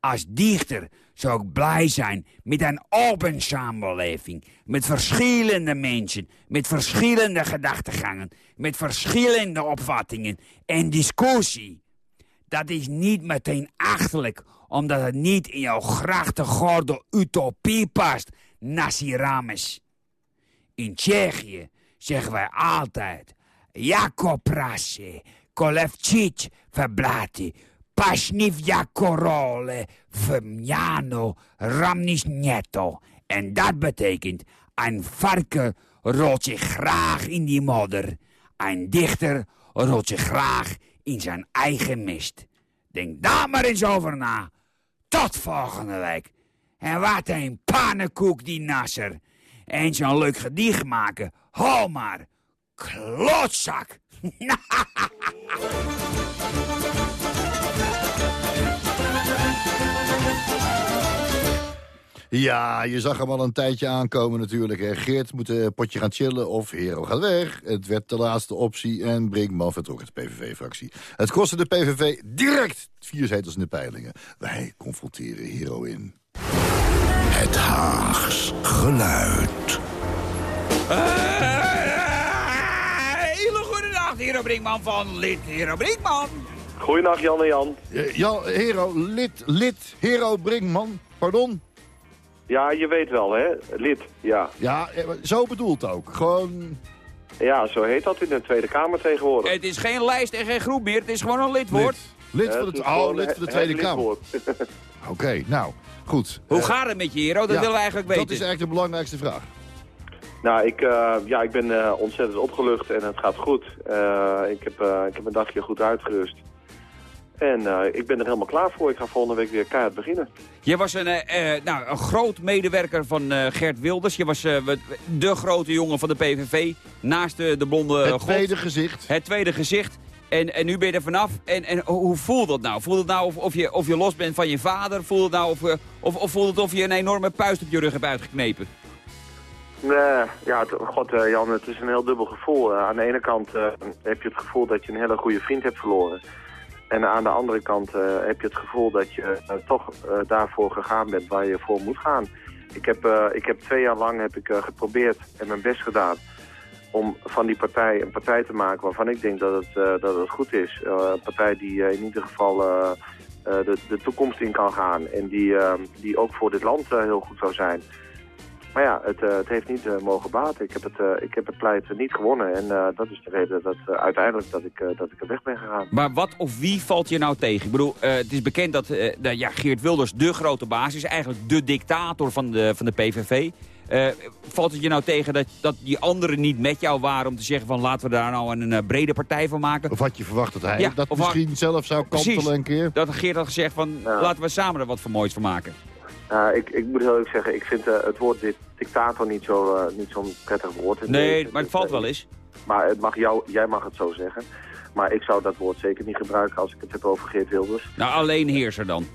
Als dichter zou blij zijn met een open samenleving. Met verschillende mensen, met verschillende gedachtegangen, met verschillende opvattingen en discussie. Dat is niet meteen achterlijk, omdat het niet in jouw grachtengordel utopie past, Nasirames. In Tsjechië zeggen wij altijd... Jakob Rasse, Kolevcic verblati, Pashnivja Korole, Vemjano, Ramnisnieto. En dat betekent, een varken rolt zich graag in die modder. Een dichter rolt zich graag in zijn eigen mist. Denk daar maar eens over na. Tot volgende week. En wat een pannenkoek die nasser. En zo'n leuk gedicht maken. Hou maar. Klotzak. Ja, je zag hem al een tijdje aankomen natuurlijk. Hè. Geert moet een potje gaan chillen of Hero gaat weg. Het werd de laatste optie en Brinkman vertrok het PVV-fractie. Het kostte de PVV direct vier zetels in de peilingen. Wij confronteren Hero in. Het Haags geluid. Hele goede dag, Hero Brinkman van Lid Hero Brinkman. Goeiedag Jan en Jan. Eh, ja, Hero, lid, lid, Hero Brinkman, pardon. Ja, je weet wel hè, lid, ja. Ja, eh, zo bedoeld ook. Gewoon, Ja, zo heet dat in de Tweede Kamer tegenwoordig. Het is geen lijst en geen groep meer, het is gewoon een lidwoord. lid, lid van het oh, lid van de Tweede Kamer. Oké, nou, goed. Hoe Eh, gaat het met je, Hero? Dat ja, willen we eigenlijk weten. Dat is eigenlijk de belangrijkste vraag. nou, ik, eh, ja, ik ben eh, ontzettend opgelucht en het gaat goed. Eh, ik, heb, eh, ik heb een dagje goed uitgerust. En eh, ik ben er helemaal klaar voor. Ik ga volgende week weer keihard beginnen. Je was een, eh, eh, nou, een groot medewerker van eh, Gert Wilders. Je was eh, de grote jongen van de PVV. Naast de, de blonde Het god. tweede gezicht. Het tweede gezicht. En, en nu ben je er vanaf. En, en hoe voelt dat nou? Voelt het nou of, of, je, of je los bent van je vader? Voelt het nou of, of, of voelt het of je een enorme puist op je rug hebt uitgeknepen? Nee, ja, het- god eh, Jan, het is een heel dubbel gevoel. Aan de ene kant eh, heb je het gevoel dat je een hele goede vriend hebt verloren. En aan de andere kant eh, heb je het gevoel dat je eh, toch eh, daarvoor gegaan bent waar je voor moet gaan. Ik heb, ik heb twee jaar lang heb ik, geprobeerd en mijn best gedaan om van die partij een partij te maken waarvan ik denk dat het, dat het goed is. Een partij die in ieder geval de, de toekomst in kan gaan en die, die ook voor dit land heel goed zou zijn. Maar ja, het, eh, het heeft niet eh, mogen baten. Ik heb het, eh, ik heb het pleit niet gewonnen. En eh, dat is de reden dat uiteindelijk dat ik, eh, dat ik er weg ben gegaan. Maar wat of wie valt je nou tegen? Ik bedoel, eh, het is bekend dat ja, Geert Wilders de grote baas is. Eigenlijk de dictator van de, van de PVV. Eh, valt het je nou tegen dat, dat die anderen niet met jou waren... om te zeggen van laten we daar nou een, brede partij van maken? Of had je verwacht dat hij Ja, dat misschien zelf zou kantelen Precies. een keer? Dat Geert had gezegd van Ja. laten we samen er wat voor moois van maken. Nou, ik, ik moet heel eerlijk zeggen, ik vind eh, het woord di- dictator niet zo'n zo, niet zo'n prettig woord. Nee, het- maar het valt wel eens. Maar het mag jou, jij mag het zo zeggen. Maar ik zou dat woord zeker niet gebruiken als ik het heb over Geert Wilders. Nou, alleen heerser dan.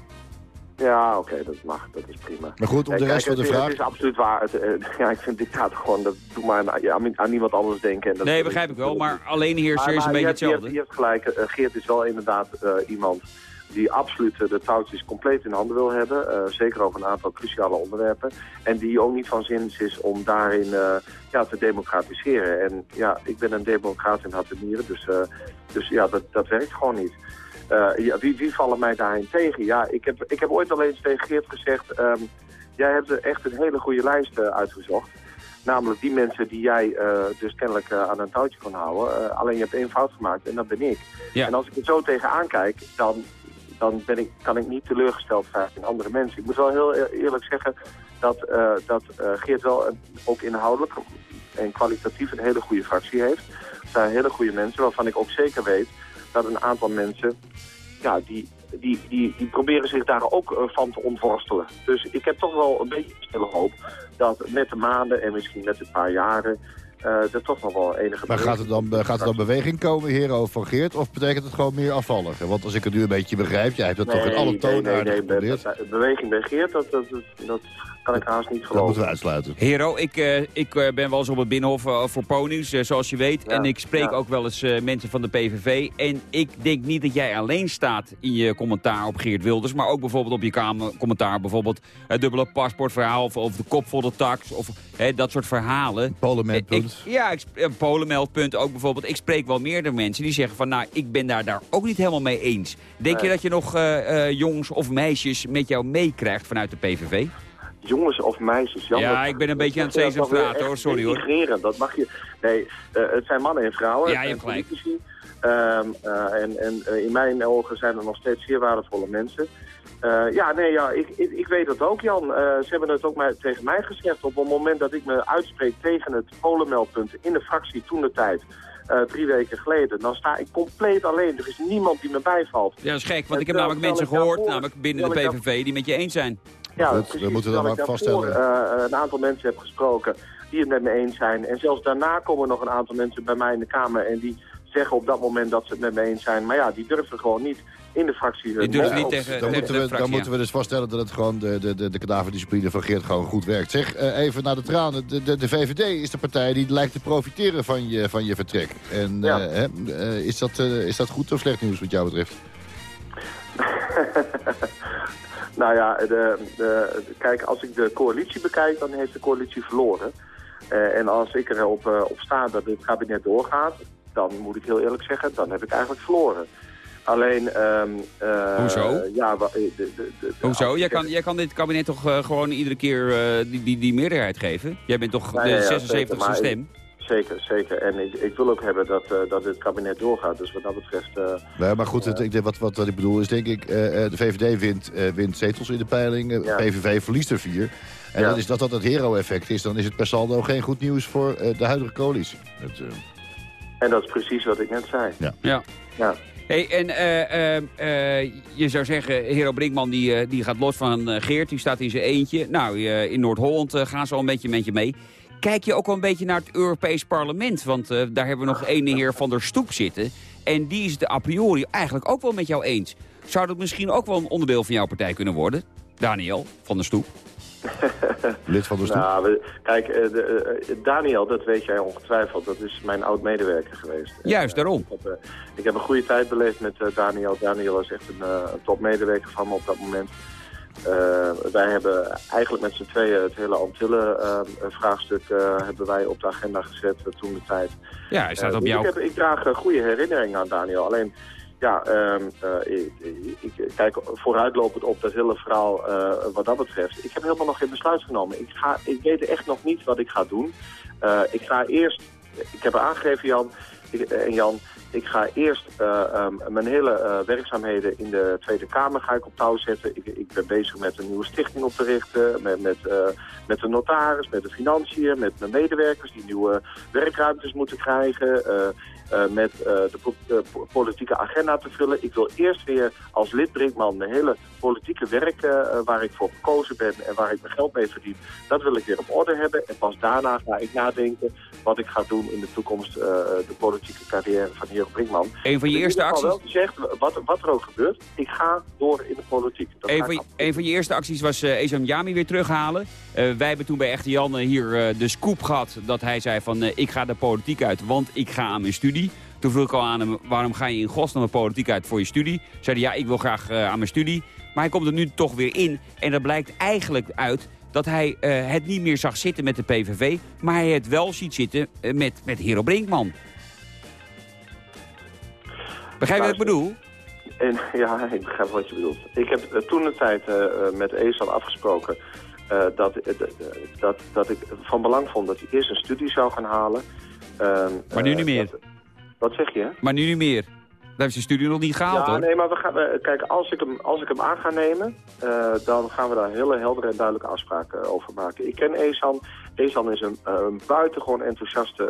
Ja, oké, dat mag. Dat is prima. Maar goed, om Eh, de rest van de vraag... Het is absoluut waar. Het, eh, ja, ik vind dictator gewoon, dat doe maar aan, aan niemand anders denken. En dat, Nee, begrijp ik wel. Maar alleen heerser Maar- is een maar beetje je hebt- hetzelfde. Je hebt, je hebt gelijk. eh, Geert is wel inderdaad eh, iemand die absoluut de touwtjes compleet in handen wil hebben. eh, zeker over een aantal cruciale onderwerpen. En die ook niet van zin is om daarin eh, ja, te democratiseren. En ja, ik ben een democraat in hart en nieren. Dus, eh, dus ja, dat, dat werkt gewoon niet. Ja, wie, wie vallen mij daarin tegen? Ja, ik heb, ik heb ooit al eens tegen Geert gezegd... ehm, jij hebt er echt een hele goede lijst uitgezocht. Namelijk die mensen die jij dus kennelijk aan een touwtje kon houden. Alleen je hebt één fout gemaakt en dat ben ik. Ja. En als ik het zo tegenaan kijk, dan, dan ben ik, kan ik niet teleurgesteld zijn in andere mensen. Ik moet wel heel e- eerlijk zeggen dat, eh, dat eh, Geert wel een- ook inhoudelijk en kwalitatief een hele goede fractie heeft. Er zijn hele goede mensen waarvan ik ook zeker weet dat een aantal mensen... Ja, die, die, die, die proberen zich daar ook eh, van te ontworstelen. Dus ik heb toch wel een beetje stille hoop dat met de maanden en misschien met een paar jaren... eh, er toch nog wel enige... Maar gaat er, dan, eh, gaat er dan beweging komen, hero van Geert? Of betekent het gewoon meer afvalligen? Want als ik het nu een beetje begrijp, jij hebt dat toch in alle toonaarden nee, nee, be- be- beweging bij Geert, dat, dat, dat, dat kan ik haast niet Dat moeten geloven. we uitsluiten. Hero, ik, eh, ik eh, ben wel eens op het Binnenhof eh, voor ponies, zoals je weet. Ja, En ik spreek ja. ook wel eens eh, mensen van de PVV. En ik denk niet dat jij alleen staat in je commentaar op Geert Wilders. Maar ook bijvoorbeeld op je kamer, commentaar. Bijvoorbeeld het dubbele paspoortverhaal of, of de kop voor de tax. Of hè, dat soort verhalen. Polenmeldpunt. Ja, ik, Polenmeldpunt ook bijvoorbeeld. Ik spreek wel meerdere mensen die zeggen van... nou, ik ben daar, daar ook niet helemaal mee eens. Denk je dat je nog eh, eh, jongens of meisjes met jou meekrijgt vanuit de PVV? Jongens of meisjes. Jan, Ja, ik ben een beetje aan het zezen praten, hoor. Sorry, hoor. Dat mag je... Nee, eh, het zijn mannen en vrouwen. Ja, je hebt gelijk. politici. Ehm, eh, en en eh, in mijn ogen zijn er nog steeds zeer waardevolle mensen. Eh, ja, nee, ja, ik, ik, ik weet dat ook, Jan. Eh, ze hebben het ook mij, tegen mij gezegd. Op het moment dat ik me uitspreek tegen het polenmeldpunt in de fractie toen de tijd... eh, drie weken geleden, dan sta ik compleet alleen. Er is niemand die me bijvalt. Ja, dat is gek, want En ik heb namelijk mensen gehoord, namelijk binnen de PVV, die met je eens zijn. Ja, Dat- precies. we moeten maar ik daarvoor, vaststellen. eh, een aantal mensen heb gesproken die het met me eens zijn. En zelfs daarna komen nog een aantal mensen bij mij in de Kamer en die zeggen op dat moment dat ze het met me eens zijn. Maar ja, die durven gewoon niet in de fractie... Die durven niet tegen- Dan, moeten, de we, fractie, dan ja. moeten we dus vaststellen dat het gewoon de, de, de, de kadaverdiscipline van Geert gewoon goed werkt. Zeg, eh, even naar de tranen. De, de, de VVD is de partij die lijkt te profiteren van je, van je vertrek. En Ja. eh, hè, eh, is, dat, eh, is dat goed of slecht nieuws wat jou betreft? Nou ja, de, de, kijk, als ik de coalitie bekijk, dan heeft de coalitie verloren. Eh, en als ik erop eh, op sta dat dit kabinet doorgaat, dan moet ik heel eerlijk zeggen, dan heb ik eigenlijk verloren. Alleen, ehm eh, Hoezo? Ja, de, de, Hoezo? Jij kan, jij kan dit kabinet toch gewoon iedere keer die, die, die meerderheid geven? Jij bent toch Ja, de ja, ja, 76 zeker, e maar stem? Zeker, zeker. En ik, ik wil ook hebben dat, eh, dat dit kabinet doorgaat. Dus wat dat betreft... eh, Nee, maar goed, het, ik, denk, wat, wat, wat ik bedoel is denk ik... eh, eh, de VVD wint, eh, wint zetels in de peiling. eh, Ja. PVV verliest er vier. En Ja. dat is dat dat het hero-effect is. Dan is het per saldo geen goed nieuws voor eh, de huidige coalitie. Eh, en dat is precies wat ik net zei. Ja. Ja. Hey, en eh, eh, eh, je zou zeggen, Hero Brinkman die, eh, die gaat los van eh, Geert. Die staat in zijn eentje. Nou, eh, in Noord-Holland eh, gaan ze al een beetje met je mee. Kijk je ook wel een beetje naar het Europees Parlement? Want eh, daar hebben we nog ene heer Van der Stoep zitten. En die is het a priori eigenlijk ook wel met jou eens. Zou dat misschien ook wel een onderdeel van jouw partij kunnen worden? Daniel van der Stoep. lid van de stoel. Nou, we- kijk, eh, de, eh, Daniel, dat weet jij ongetwijfeld, dat is mijn oud-medewerker geweest. Juist, daarom. Ik heb, ik heb een goede tijd beleefd met eh, Daniel. Daniel was echt een, eh, een topmedewerker van me op dat moment. Eh, wij hebben eigenlijk met z'n tweeën het hele Antillen-vraagstuk hebben wij op de agenda gezet eh, toen de tijd. Ja, Eh, op dus jou. ik, heb, ik draag eh, goede herinneringen aan Daniel. Alleen, ja, ehm, eh, ik, ik, ik kijk vooruitlopend op dat hele verhaal eh, wat dat betreft. Ik heb helemaal nog geen besluit genomen. Ik, ga, ik weet echt nog niet wat ik ga doen. Eh, ik ga eerst, ik heb aangegeven Jan, eh, en Jan, ik ga eerst eh, ehm, mijn hele eh, werkzaamheden in de Tweede Kamer ga ik op touw zetten. Ik, ik ben bezig met een nieuwe stichting op te richten, met, met, eh, met de notaris, met de financiën, met mijn medewerkers die nieuwe werkruimtes moeten krijgen. Eh, met eh, de po- po- politieke agenda te vullen. Ik wil eerst weer als lid Brinkman mijn hele politieke werk eh, waar ik voor gekozen ben en waar ik mijn geld mee verdien, dat wil ik weer op orde hebben. En pas daarna ga ik nadenken wat ik ga doen in de toekomst, de politieke carrière van Hero Brinkman. Een van je eerste acties... wel gezegd, wat, wat er ook gebeurt, ik ga door in de politiek. Dat Een van, je, absoluut een van je eerste acties was eh Ezam Yami weer terughalen. Wij hebben toen bij Echte Jan hier de scoop gehad dat hij zei van ik ga de politiek uit, want ik ga aan mijn studie. Toen vroeg ik al aan hem, waarom ga je in godsnaam de politiek uit voor je studie? Zei hij, ja, ik wil graag eh, aan mijn studie. Maar hij komt er nu toch weer in. En dat blijkt eigenlijk uit dat hij eh, het niet meer zag zitten met de PVV... maar hij het wel ziet zitten eh, met, met Hero Brinkman. Begrijp je wat ik bedoel? En, ja, ik begrijp wat je bedoelt. Ik heb toen de tijd met ESAN afgesproken dat, dat, dat ik van belang vond dat hij eerst een studie zou gaan halen. Ehm, Maar nu niet meer. dat- wat zeg je? Maar nu niet meer. Daar heeft zijn studie nog niet gehaald, ja, hoor. nee, maar we gaan, eh, kijk, als ik, hem, als ik hem aan ga nemen, eh, dan gaan we daar hele heldere en duidelijke afspraken eh, over maken. Ik ken Esan. Esan is een, eh, een buitengewoon enthousiaste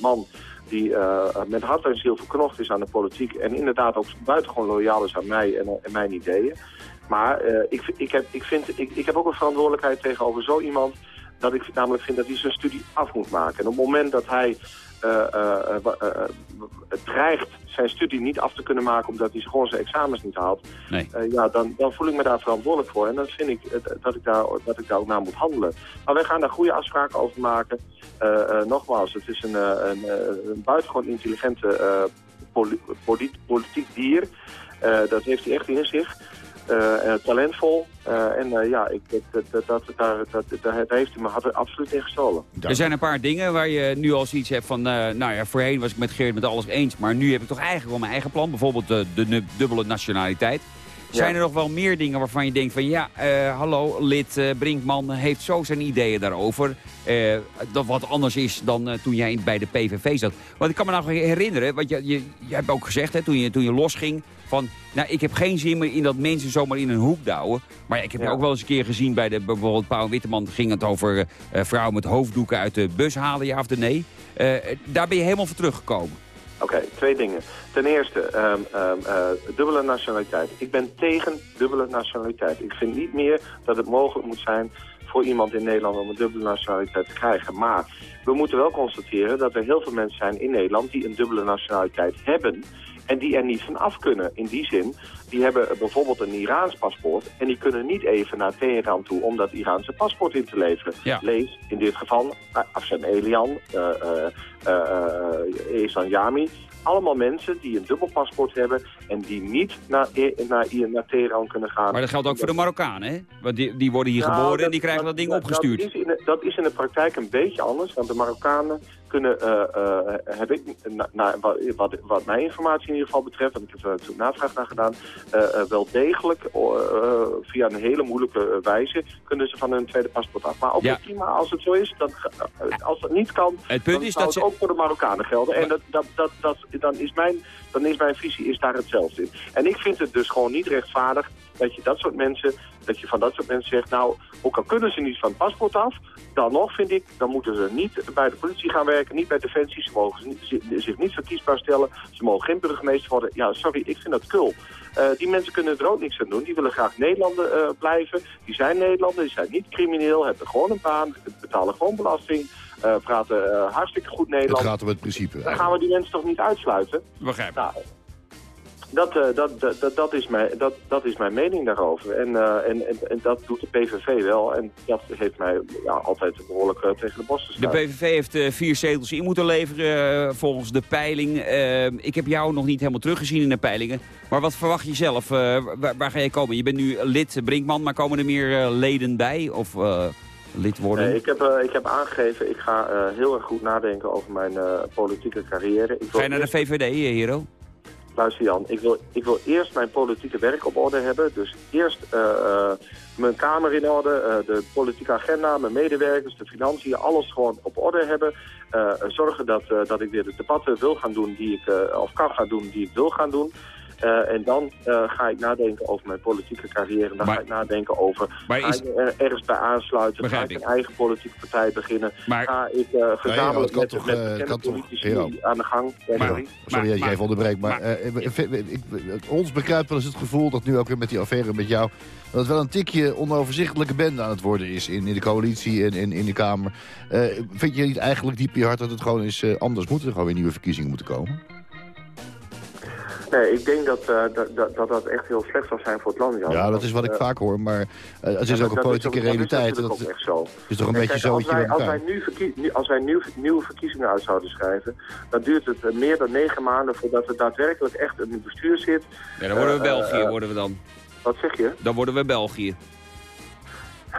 man die met hart en ziel verknocht is aan de politiek en inderdaad ook buitengewoon loyaal is aan mij en, en mijn ideeën. Maar ik, ik, heb, ik, vind, ik, ik heb ook een verantwoordelijkheid tegenover zo iemand dat ik namelijk vind dat hij zijn studie af moet maken. En op het moment dat hij eh, eh, eh, dreigt zijn studie niet af te kunnen maken omdat hij gewoon zijn examens niet haalt, Nee. ja, dan, dan voel ik me daar verantwoordelijk voor. En dan vind ik dat ik, daar, dat ik daar ook naar moet handelen. Maar wij gaan daar goede afspraken over maken. Nogmaals, het is een, een, een buitengewoon intelligente poli- poli- politiek dier. Dat heeft hij echt in zich. Eh, eh, talentvol. Eh, en eh, ja, ik, dat, dat, dat, dat, daar, dat, daar heeft hij me had- absoluut in gestolen. Er zijn een paar dingen waar je nu al zoiets hebt van... eh, nou ja, voorheen was ik met Geert met alles eens... maar nu heb ik toch eigenlijk wel mijn eigen plan. Bijvoorbeeld de, de dubbele nationaliteit. Zijn er nog wel meer dingen waarvan je denkt van... ja, eh, hallo, lid eh, Brinkman heeft zo zijn ideeën daarover... eh, dat wat anders is dan toen jij bij de PVV zat. Want ik kan me nog herinneren, want je, je, je hebt ook gezegd hè, toen, je, toen je losging... van, nou, ik heb geen zin meer in dat mensen zomaar in een hoek douwen. Maar ja, ik heb je Ja. ook wel eens een keer gezien bij de, bijvoorbeeld Pauw Witteman... ging het over vrouwen met hoofddoeken uit de bus halen, ja of de nee. Daar ben je helemaal voor teruggekomen. Oké, twee dingen. Ten eerste, eh, dubbele nationaliteit. Ik ben tegen dubbele nationaliteit. Ik vind niet meer dat het mogelijk moet zijn voor iemand in Nederland om een dubbele nationaliteit te krijgen. Maar we moeten wel constateren dat er heel veel mensen zijn in Nederland die een dubbele nationaliteit hebben en die er niet van af kunnen. In die zin, die hebben bijvoorbeeld een Iraans paspoort en die kunnen niet even naar Teheran toe om dat Iraanse paspoort in te leveren. Ja. Lees in dit geval uh, Afshan Elian, uh, uh, Ehsan Yami. Allemaal mensen die een dubbel paspoort hebben en die niet naar, naar, naar Teheran kunnen gaan. Maar dat geldt ook voor de Marokkanen, hè? Want die, die worden hier nou, geboren dat, en die krijgen dat, dat ding opgestuurd. Dat is, in de, dat is in de praktijk een beetje anders, want de Marokkanen kunnen, uh, uh, heb ik, na, na, wat, wat mijn informatie in ieder geval betreft, want ik heb er toen navraag naar gedaan, uh, wel degelijk via een hele moeilijke wijze kunnen ze van hun tweede paspoort af. Maar ook ja. prima, als het zo is, dan, als dat niet kan, het punt dan is zou dat het ze... ook voor de Marokkanen gelden. En dat, dat, dat, dat, dan, is mijn, dan is mijn visie is daar hetzelfde in. En ik vind het dus gewoon niet rechtvaardig dat je dat soort mensen, dat je van dat soort mensen zegt, nou, ook al kunnen ze niet van het paspoort af, dan nog vind ik, dan moeten ze niet bij de politie gaan werken, niet bij Defensie, ze mogen zich niet verkiesbaar stellen, ze mogen geen burgemeester worden. Ja, sorry, ik vind dat kul. Uh, die mensen kunnen er ook niks aan doen. Die willen graag Nederlander uh, blijven. Die zijn Nederlander, die zijn niet crimineel, hebben gewoon een baan, betalen gewoon belasting. Uh, praten uh, hartstikke goed Nederlands. Het gaat om het principe. Dan gaan we die mensen toch niet uitsluiten? Begrijp. Nou, dat, uh, dat, dat, dat, is mijn, dat, dat is mijn mening daarover. En, uh, en, en, en, dat doet de PVV wel. En dat heeft mij ja, altijd behoorlijk uh, tegen de borst gestaan. De PVV heeft vier zetels in moeten leveren volgens de peiling. ik heb jou nog niet helemaal teruggezien in de peilingen. Maar wat verwacht je zelf? Waar, waar, ga je komen? Je bent nu lid Brinkman, maar komen er meer leden bij? Of lid worden? Nee, ik, heb, ik heb aangegeven, ik ga heel erg goed nadenken over mijn politieke carrière. Ik ga je naar de VVD, Hero? Luister Jan, ik wil, ik wil eerst mijn politieke werk op orde hebben. Dus eerst uh, uh, mijn kamer in orde, uh, de politieke agenda, mijn medewerkers, de financiën, alles gewoon op orde hebben. zorgen dat, dat ik weer de debatten wil gaan doen die ik, of kan gaan doen die ik wil gaan doen. Uh, en dan uh, ga ik nadenken over mijn politieke carrière. En dan maar, ga ik nadenken over, maar ga is, ik er ergens bij aansluiten? Ga ik een eigen politieke partij beginnen? Maar, ga ik uh, gezamenlijk ja, met, toch, met bekende politici aan de gang? Ja, maar, sorry, sorry dat je even onderbreekt. Maar, ik, ons bekruipt wel eens het gevoel dat nu ook weer met die affaire met jou... dat het wel een tikje onoverzichtelijke bende aan het worden is in, in de coalitie en in, in de Kamer. vind je niet eigenlijk diep in je hart dat het gewoon eens anders moet? Er gewoon weer nieuwe verkiezingen moeten komen? Nee, ik denk dat, uh, dat, dat, dat dat echt heel slecht zou zijn voor het land. Jan. Ja, dat is wat ik uh, vaak hoor, maar uh, het is ja, ook een politieke is realiteit. Dat is, dat echt zo. is toch een en beetje kijk, zo als wij, als wij, nu, verkie nu, als wij nieuw, nieuwe verkiezingen uit zouden schrijven, dan duurt het meer dan negen maanden voordat er daadwerkelijk echt een bestuur zit. Ja, dan worden we België, worden we dan. Wat zeg je? Dan worden we België.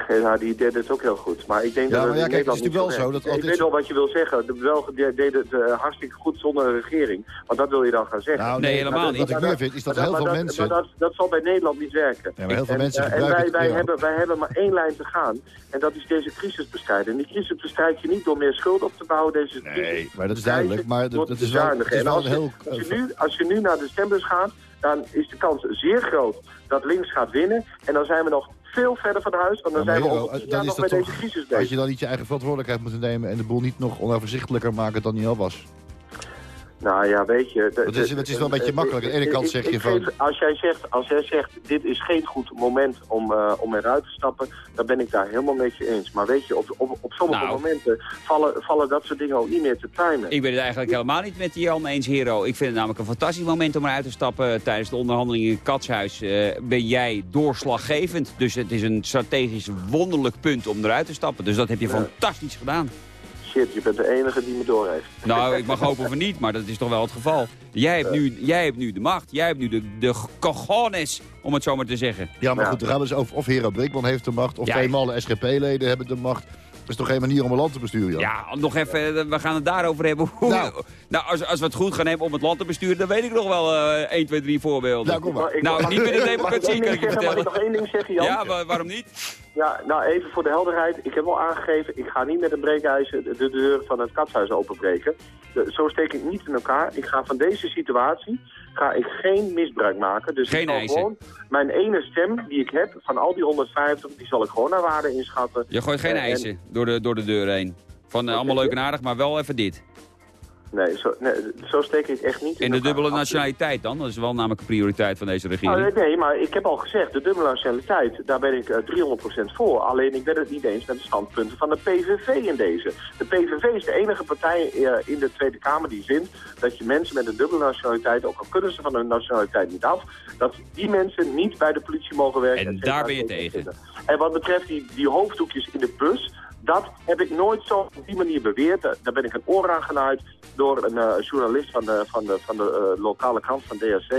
Ja, die deed het ook heel goed. Maar ik denk ja, dat maar ja, kijk, het is natuurlijk wel zo. Dat ik weet wel wat je wil zeggen. De Belgen deden het uh, hartstikke goed zonder een regering. Want dat wil je dan gaan zeggen. Nou, nee, nee, helemaal niet. Wat ik meer vind is dat maar heel veel dat, mensen... Maar dat, dat zal bij Nederland niet werken. Ja, maar heel veel en, mensen gebruiken En wij, hebben, wij hebben maar één lijn te gaan. En dat is deze crisis bestrijden. En die crisis bestrijd je niet door meer schuld op te bouwen. Deze nee, maar dat is duidelijk. Maar dat, dat is wel, het is wel als, heel... je, als, je nu, als je nu naar de stembus gaat, dan is de kans zeer groot dat links gaat winnen. En dan zijn we nog veel verder van huis. En dan ja, zijn we over jaar nog dat met toch, deze crisis bezig. Als je dan niet je eigen verantwoordelijkheid moet nemen... en de boel niet nog onoverzichtelijker maken dan die al was. Nou ja, weet je... Het is- het is wel een beetje makkelijk. Aan de ene kant zeg je van- Als jij, zegt, als jij zegt, dit is geen goed moment om, eh, om eruit te stappen... dan ben ik daar helemaal met je eens. Maar weet je, op, op, op sommige Nou. momenten vallen, vallen dat soort dingen ook niet meer te timen. Ik ben het eigenlijk helemaal niet met die Jan eens, Hero. Ik vind het namelijk een fantastisch moment om eruit te stappen. Tijdens de onderhandelingen in het Katshuis eh, ben jij doorslaggevend. Dus het is een strategisch wonderlijk punt om eruit te stappen. Dus dat heb je fantastisch gedaan. Shit, je bent de enige die me door heeft. Nou, ik mag hopen van niet, maar dat is toch wel het geval. Jij hebt nu, jij hebt nu de macht. Jij hebt nu de, de cojones, om het zo maar te zeggen. Ja, maar Ja. goed, dan gaan we eens over of Hero Brinkman heeft de macht... of Ja, twee malle SGP-leden hebben de macht. Dat is toch geen manier om een land te besturen, Jan? Ja, nog even, eh, we gaan het daarover hebben. Hoe, Nou. nou, als, als we het goed gaan hebben om het land te besturen, dan weet ik nog wel eh 1, 2, 3 voorbeelden. Nou, kom maar. Ik- Nou, niet met de democratie, kan ik je? Mag ik vertellen. nog één ding zeggen, Jan? Ja, wa- waarom niet? Ja, nou even voor de helderheid. Ik heb al aangegeven, ik ga niet met een breekijzer de, de deur van het katshuis openbreken. De- zo steek ik niet in elkaar. Ik ga van deze situatie ga ik geen misbruik maken. Dus Geen ik eisen. gewoon mijn ene stem die ik heb, van al die 150, die zal ik gewoon naar waarde inschatten. Je gooit geen Eh, en- eisen door de, door de deur heen. Van eh, allemaal leuk en aardig, maar wel even dit. Nee, zo, nee, zo steek ik echt niet in En de dubbele nationaliteit dan? Dat is wel namelijk een prioriteit van deze regering. nee, maar ik heb al gezegd, de dubbele nationaliteit, daar ben ik eh, 300% voor. Alleen ik ben het niet eens met de standpunten van de PVV in deze. De PVV is de enige partij eh, in de Tweede Kamer die vindt dat je mensen met een dubbele nationaliteit, ook al kunnen ze van hun nationaliteit niet af, dat die mensen niet bij de politie mogen werken. En daar ben je tegen? En wat betreft die, die hoofddoekjes in de bus, dat heb ik nooit zo op die manier beweerd. Daar daar ben ik een oor aan genaaid door een eh, journalist van de, van de, van de eh, lokale krant van DRC.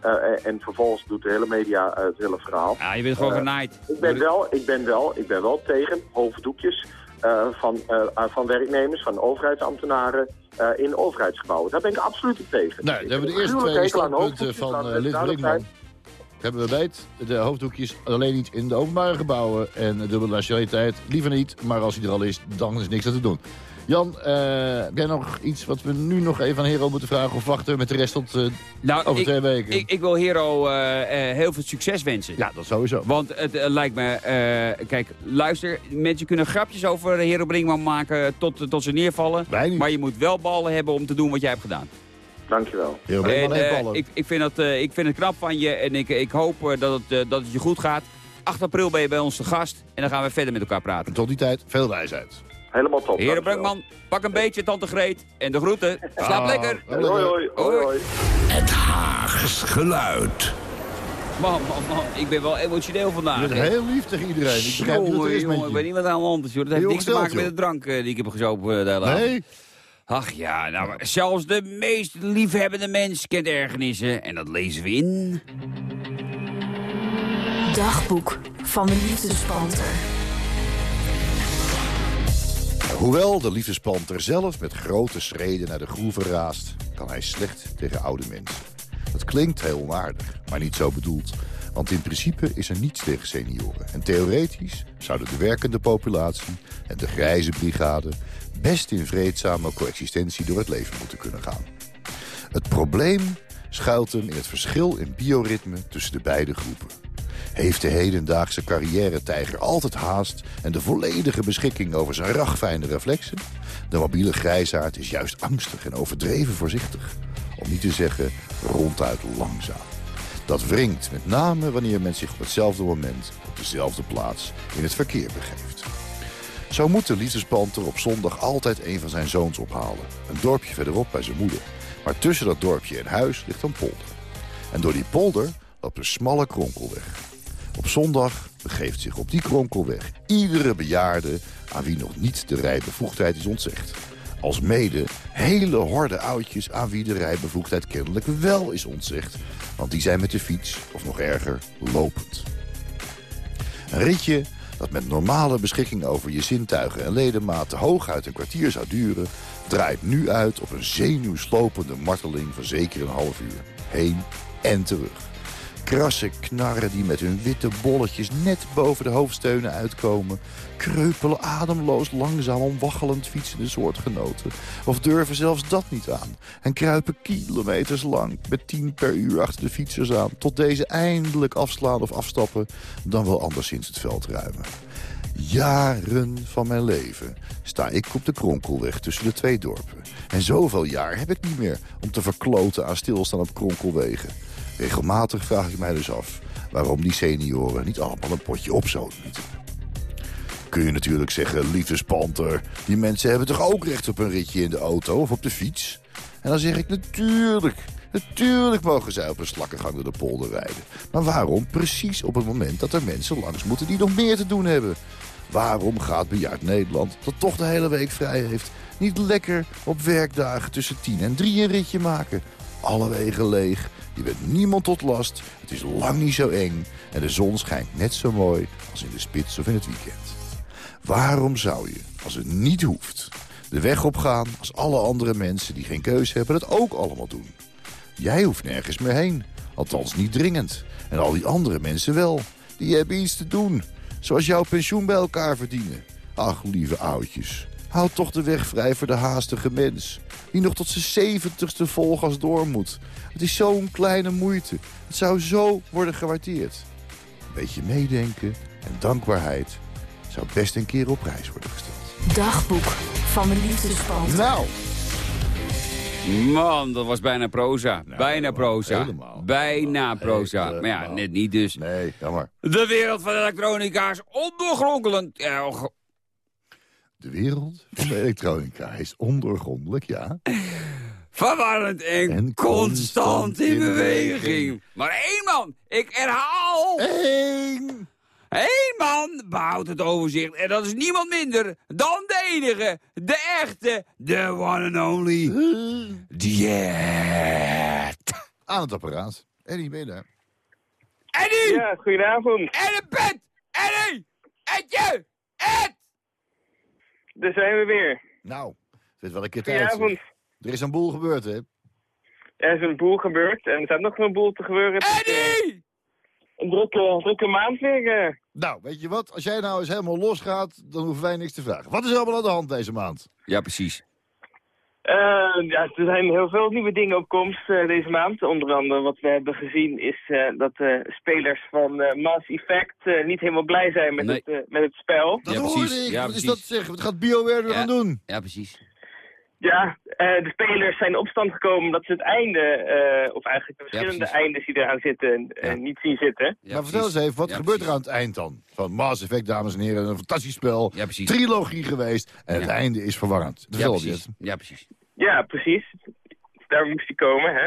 Eh, en, en vervolgens doet de hele media eh, het hele verhaal. Ja, je bent gewoon Eh, genaaid. Ik ben wel, ik ben wel, ik ben wel tegen hoofddoekjes eh, van, eh, van werknemers, van overheidsambtenaren eh, in overheidsgebouwen. Daar ben ik absoluut tegen. Nou, Ik dan hebben we de eerste twee standpunten van eh het Lid. Hebben we weet, de hoofddoekjes alleen niet in de openbare gebouwen en de dubbele nationaliteit liever niet. Maar als hij er al is, dan is niks aan te doen. Jan, eh, heb jij nog iets wat we nu nog even aan Hero moeten vragen of wachten we met de rest tot eh, Nou, over ik, twee weken? ik, ik wil Hero eh, heel veel succes wensen. ja, dat sowieso. Want het lijkt me... kijk, luister, mensen kunnen grapjes over Hero Brinkman maken tot, tot ze neervallen. Maar je moet wel ballen hebben om te doen wat jij hebt gedaan. Dankjewel. En, eh, ballen. ik, ik, vind dat, eh, ik vind het knap van je en ik, ik hoop eh, dat, het, eh, dat het je goed gaat. 8 april ben je bij ons te gast en dan gaan we verder met elkaar praten. Tot die tijd, veel wijsheid. Helemaal top. Heren. Brinkman, pak een beetje tante Greet en de groeten. Slaap Ah, lekker. Hoi, hoi, hoi, hoi. Het Haags geluid. Man, man, man, ik ben wel emotioneel vandaag. Je bent heel lief tegen iedereen. Ik begrijp niet wat er is jongen, met ik weet je. niet wat aan de hand is. Joh. Dat heeft niks te maken met de drank die ik heb gezopen de hele avond. Ach ja, nou, zelfs de meest liefhebbende mens kent ergernissen. En dat lezen we in... Dagboek van de liefdespanter. Hoewel de liefdespanter zelf met grote schreden naar de groeven raast... kan hij slecht tegen oude mensen. Dat klinkt heel onaardig, maar niet zo bedoeld. Want in principe is er niets tegen senioren. En theoretisch zouden de werkende populatie en de grijze brigade... best in vreedzame coexistentie door het leven moeten kunnen gaan. Het probleem schuilt hem in het verschil in bioritme tussen de beide groepen. Heeft de hedendaagse carrière-tijger altijd haast... en de volledige beschikking over zijn ragfijne reflexen? De mobiele grijsaard is juist angstig en overdreven voorzichtig. Om niet te zeggen ronduit langzaam. Dat wringt met name wanneer men zich op hetzelfde moment... op dezelfde plaats in het verkeer begeeft. Zo moet de liefdespanter op zondag altijd een van zijn zoons ophalen. Een dorpje verderop bij zijn moeder. Maar tussen dat dorpje en huis ligt een polder. En door die polder loopt een smalle kronkelweg. Op zondag begeeft zich op die kronkelweg iedere bejaarde... aan wie nog niet de rijbevoegdheid is ontzegd. Als mede hele horde oudjes aan wie de rijbevoegdheid kennelijk wel is ontzegd. Want die zijn met de fiets, of nog erger, lopend. Een ritje dat met normale beschikking over je zintuigen en ledematen hooguit een kwartier zou duren, draait nu uit op een zenuwslopende marteling van zeker een half uur. Heen en terug. Krasse knarren die met hun witte bolletjes net boven de hoofdsteunen uitkomen. Kreupelen ademloos langzaam omwaggelend fietsende soortgenoten. Of durven zelfs dat niet aan. En kruipen kilometers lang met 10 per uur achter de fietsers aan. Tot deze eindelijk afslaan of afstappen. Dan wel anderszins het veld ruimen. Jaren van mijn leven sta ik op de kronkelweg tussen de twee dorpen. En zoveel jaar heb ik niet meer om te verkloten aan stilstaan op kronkelwegen. Regelmatig vraag ik mij dus af waarom die senioren niet allemaal een potje op moeten. Kun je natuurlijk zeggen, liefdespanter, die mensen hebben toch ook recht op een ritje in de auto of op de fiets? En dan zeg ik natuurlijk, natuurlijk mogen zij op een slakkengang door de polder rijden. Maar waarom precies op het moment dat er mensen langs moeten die nog meer te doen hebben? Waarom gaat bejaard Nederland, dat toch de hele week vrij heeft... niet lekker op werkdagen tussen 10 en 3 een ritje maken? Alle wegen leeg, je bent niemand tot last, het is lang niet zo eng... en de zon schijnt net zo mooi als in de spits of in het weekend. Waarom zou je, als het niet hoeft, de weg opgaan... als alle andere mensen die geen keuze hebben dat ook allemaal doen? Jij hoeft nergens meer heen, althans niet dringend. En al die andere mensen wel, die hebben iets te doen... Zoals jouw pensioen bij elkaar verdienen. Ach, lieve oudjes. Houd toch de weg vrij voor de haastige mens. Die nog tot zijn zeventigste volgas door moet. Het is zo'n kleine moeite. Het zou zo worden gewaardeerd. Een beetje meedenken en dankbaarheid zou best een keer op prijs worden gesteld. Dagboek van de liefdesband. Nou, Man, dat was bijna proza. bijna proza. helemaal. Bijna proza. Helemaal. Maar ja, net niet dus. nee, jammer. De wereld van elektronica is ondoorgrondelijk. Ja, De wereld van de elektronica is ondoorgrondelijk, ja. verwarrend en, En constant in in beweging. beweging. Maar één man, ik herhaal, Eén! één man behoudt het overzicht. En dat is niemand minder dan de enige, de echte, de one and only, Diet. Aan het apparaat. Eddie, ben je daar? Eddie! Ja, goedenavond. En een pet! Eddie! Etje! Ed! Daar zijn we weer. Nou, het is wel een keer tijd. Er is een boel gebeurd, hè? Er is een boel gebeurd en er staat nog een boel te gebeuren. Eddie! een drukke, drukke maand weer. eh. Nou, weet je wat? Als jij nou eens helemaal losgaat, dan hoeven wij niks te vragen. Wat is er allemaal aan de hand deze maand? Ja, precies. Eh, ja, er zijn heel veel nieuwe dingen op komst eh, deze maand. Onder andere wat we hebben gezien is eh, dat de spelers van eh, Mass Effect eh, niet helemaal blij zijn met, Nee. het, eh, met het spel. Dat Ja, hoorde precies. ik. Ja, wat is dat zeg? Wat gaat BioWare er Ja. aan doen? Ja, precies. Ja, eh, de spelers zijn in opstand gekomen omdat ze het einde, eh, of eigenlijk de verschillende precies. eindes die eraan zitten, Ja. niet zien zitten. Ja, maar vertel eens even, wat Ja, gebeurt er aan het eind dan? Van Mass Effect, dames en heren, een fantastisch spel. Ja. Trilogie geweest. En het Ja. einde is verwarrend. Ja, precies. Ja, precies. Ja, precies. Daar moest hij komen, hè?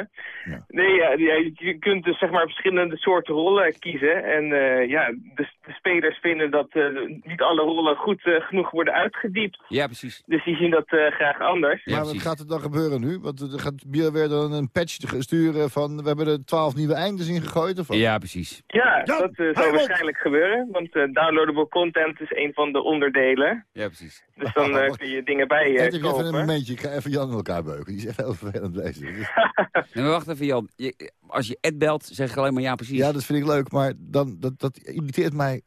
Ja. Nee, ja, ja, je kunt dus zeg maar verschillende soorten rollen kiezen. En eh, ja, de, de spelers vinden dat eh, niet alle rollen goed eh, genoeg worden uitgediept. Ja, precies. Dus die zien dat eh, graag anders. Ja, maar wat gaat er dan gebeuren nu? Want er gaat BioWare dan een patch sturen van... we hebben er twaalf nieuwe eindes in gegooid? Of wat? Ja, precies. Ja, Ja, dat zou waarschijnlijk gebeuren. Want eh, downloadable content is een van de onderdelen. Ja, precies. Dus dan eh, kun je dingen bij eh je even een kopen. momentje. Ik ga even Jan in elkaar beuken. Die is echt heel vervelend deze. Nee, maar wacht even, Jan. Je- als je Ed belt, zeg ik alleen maar ja, precies. Ja, dat vind ik leuk, maar dan, dat, dat irriteert mij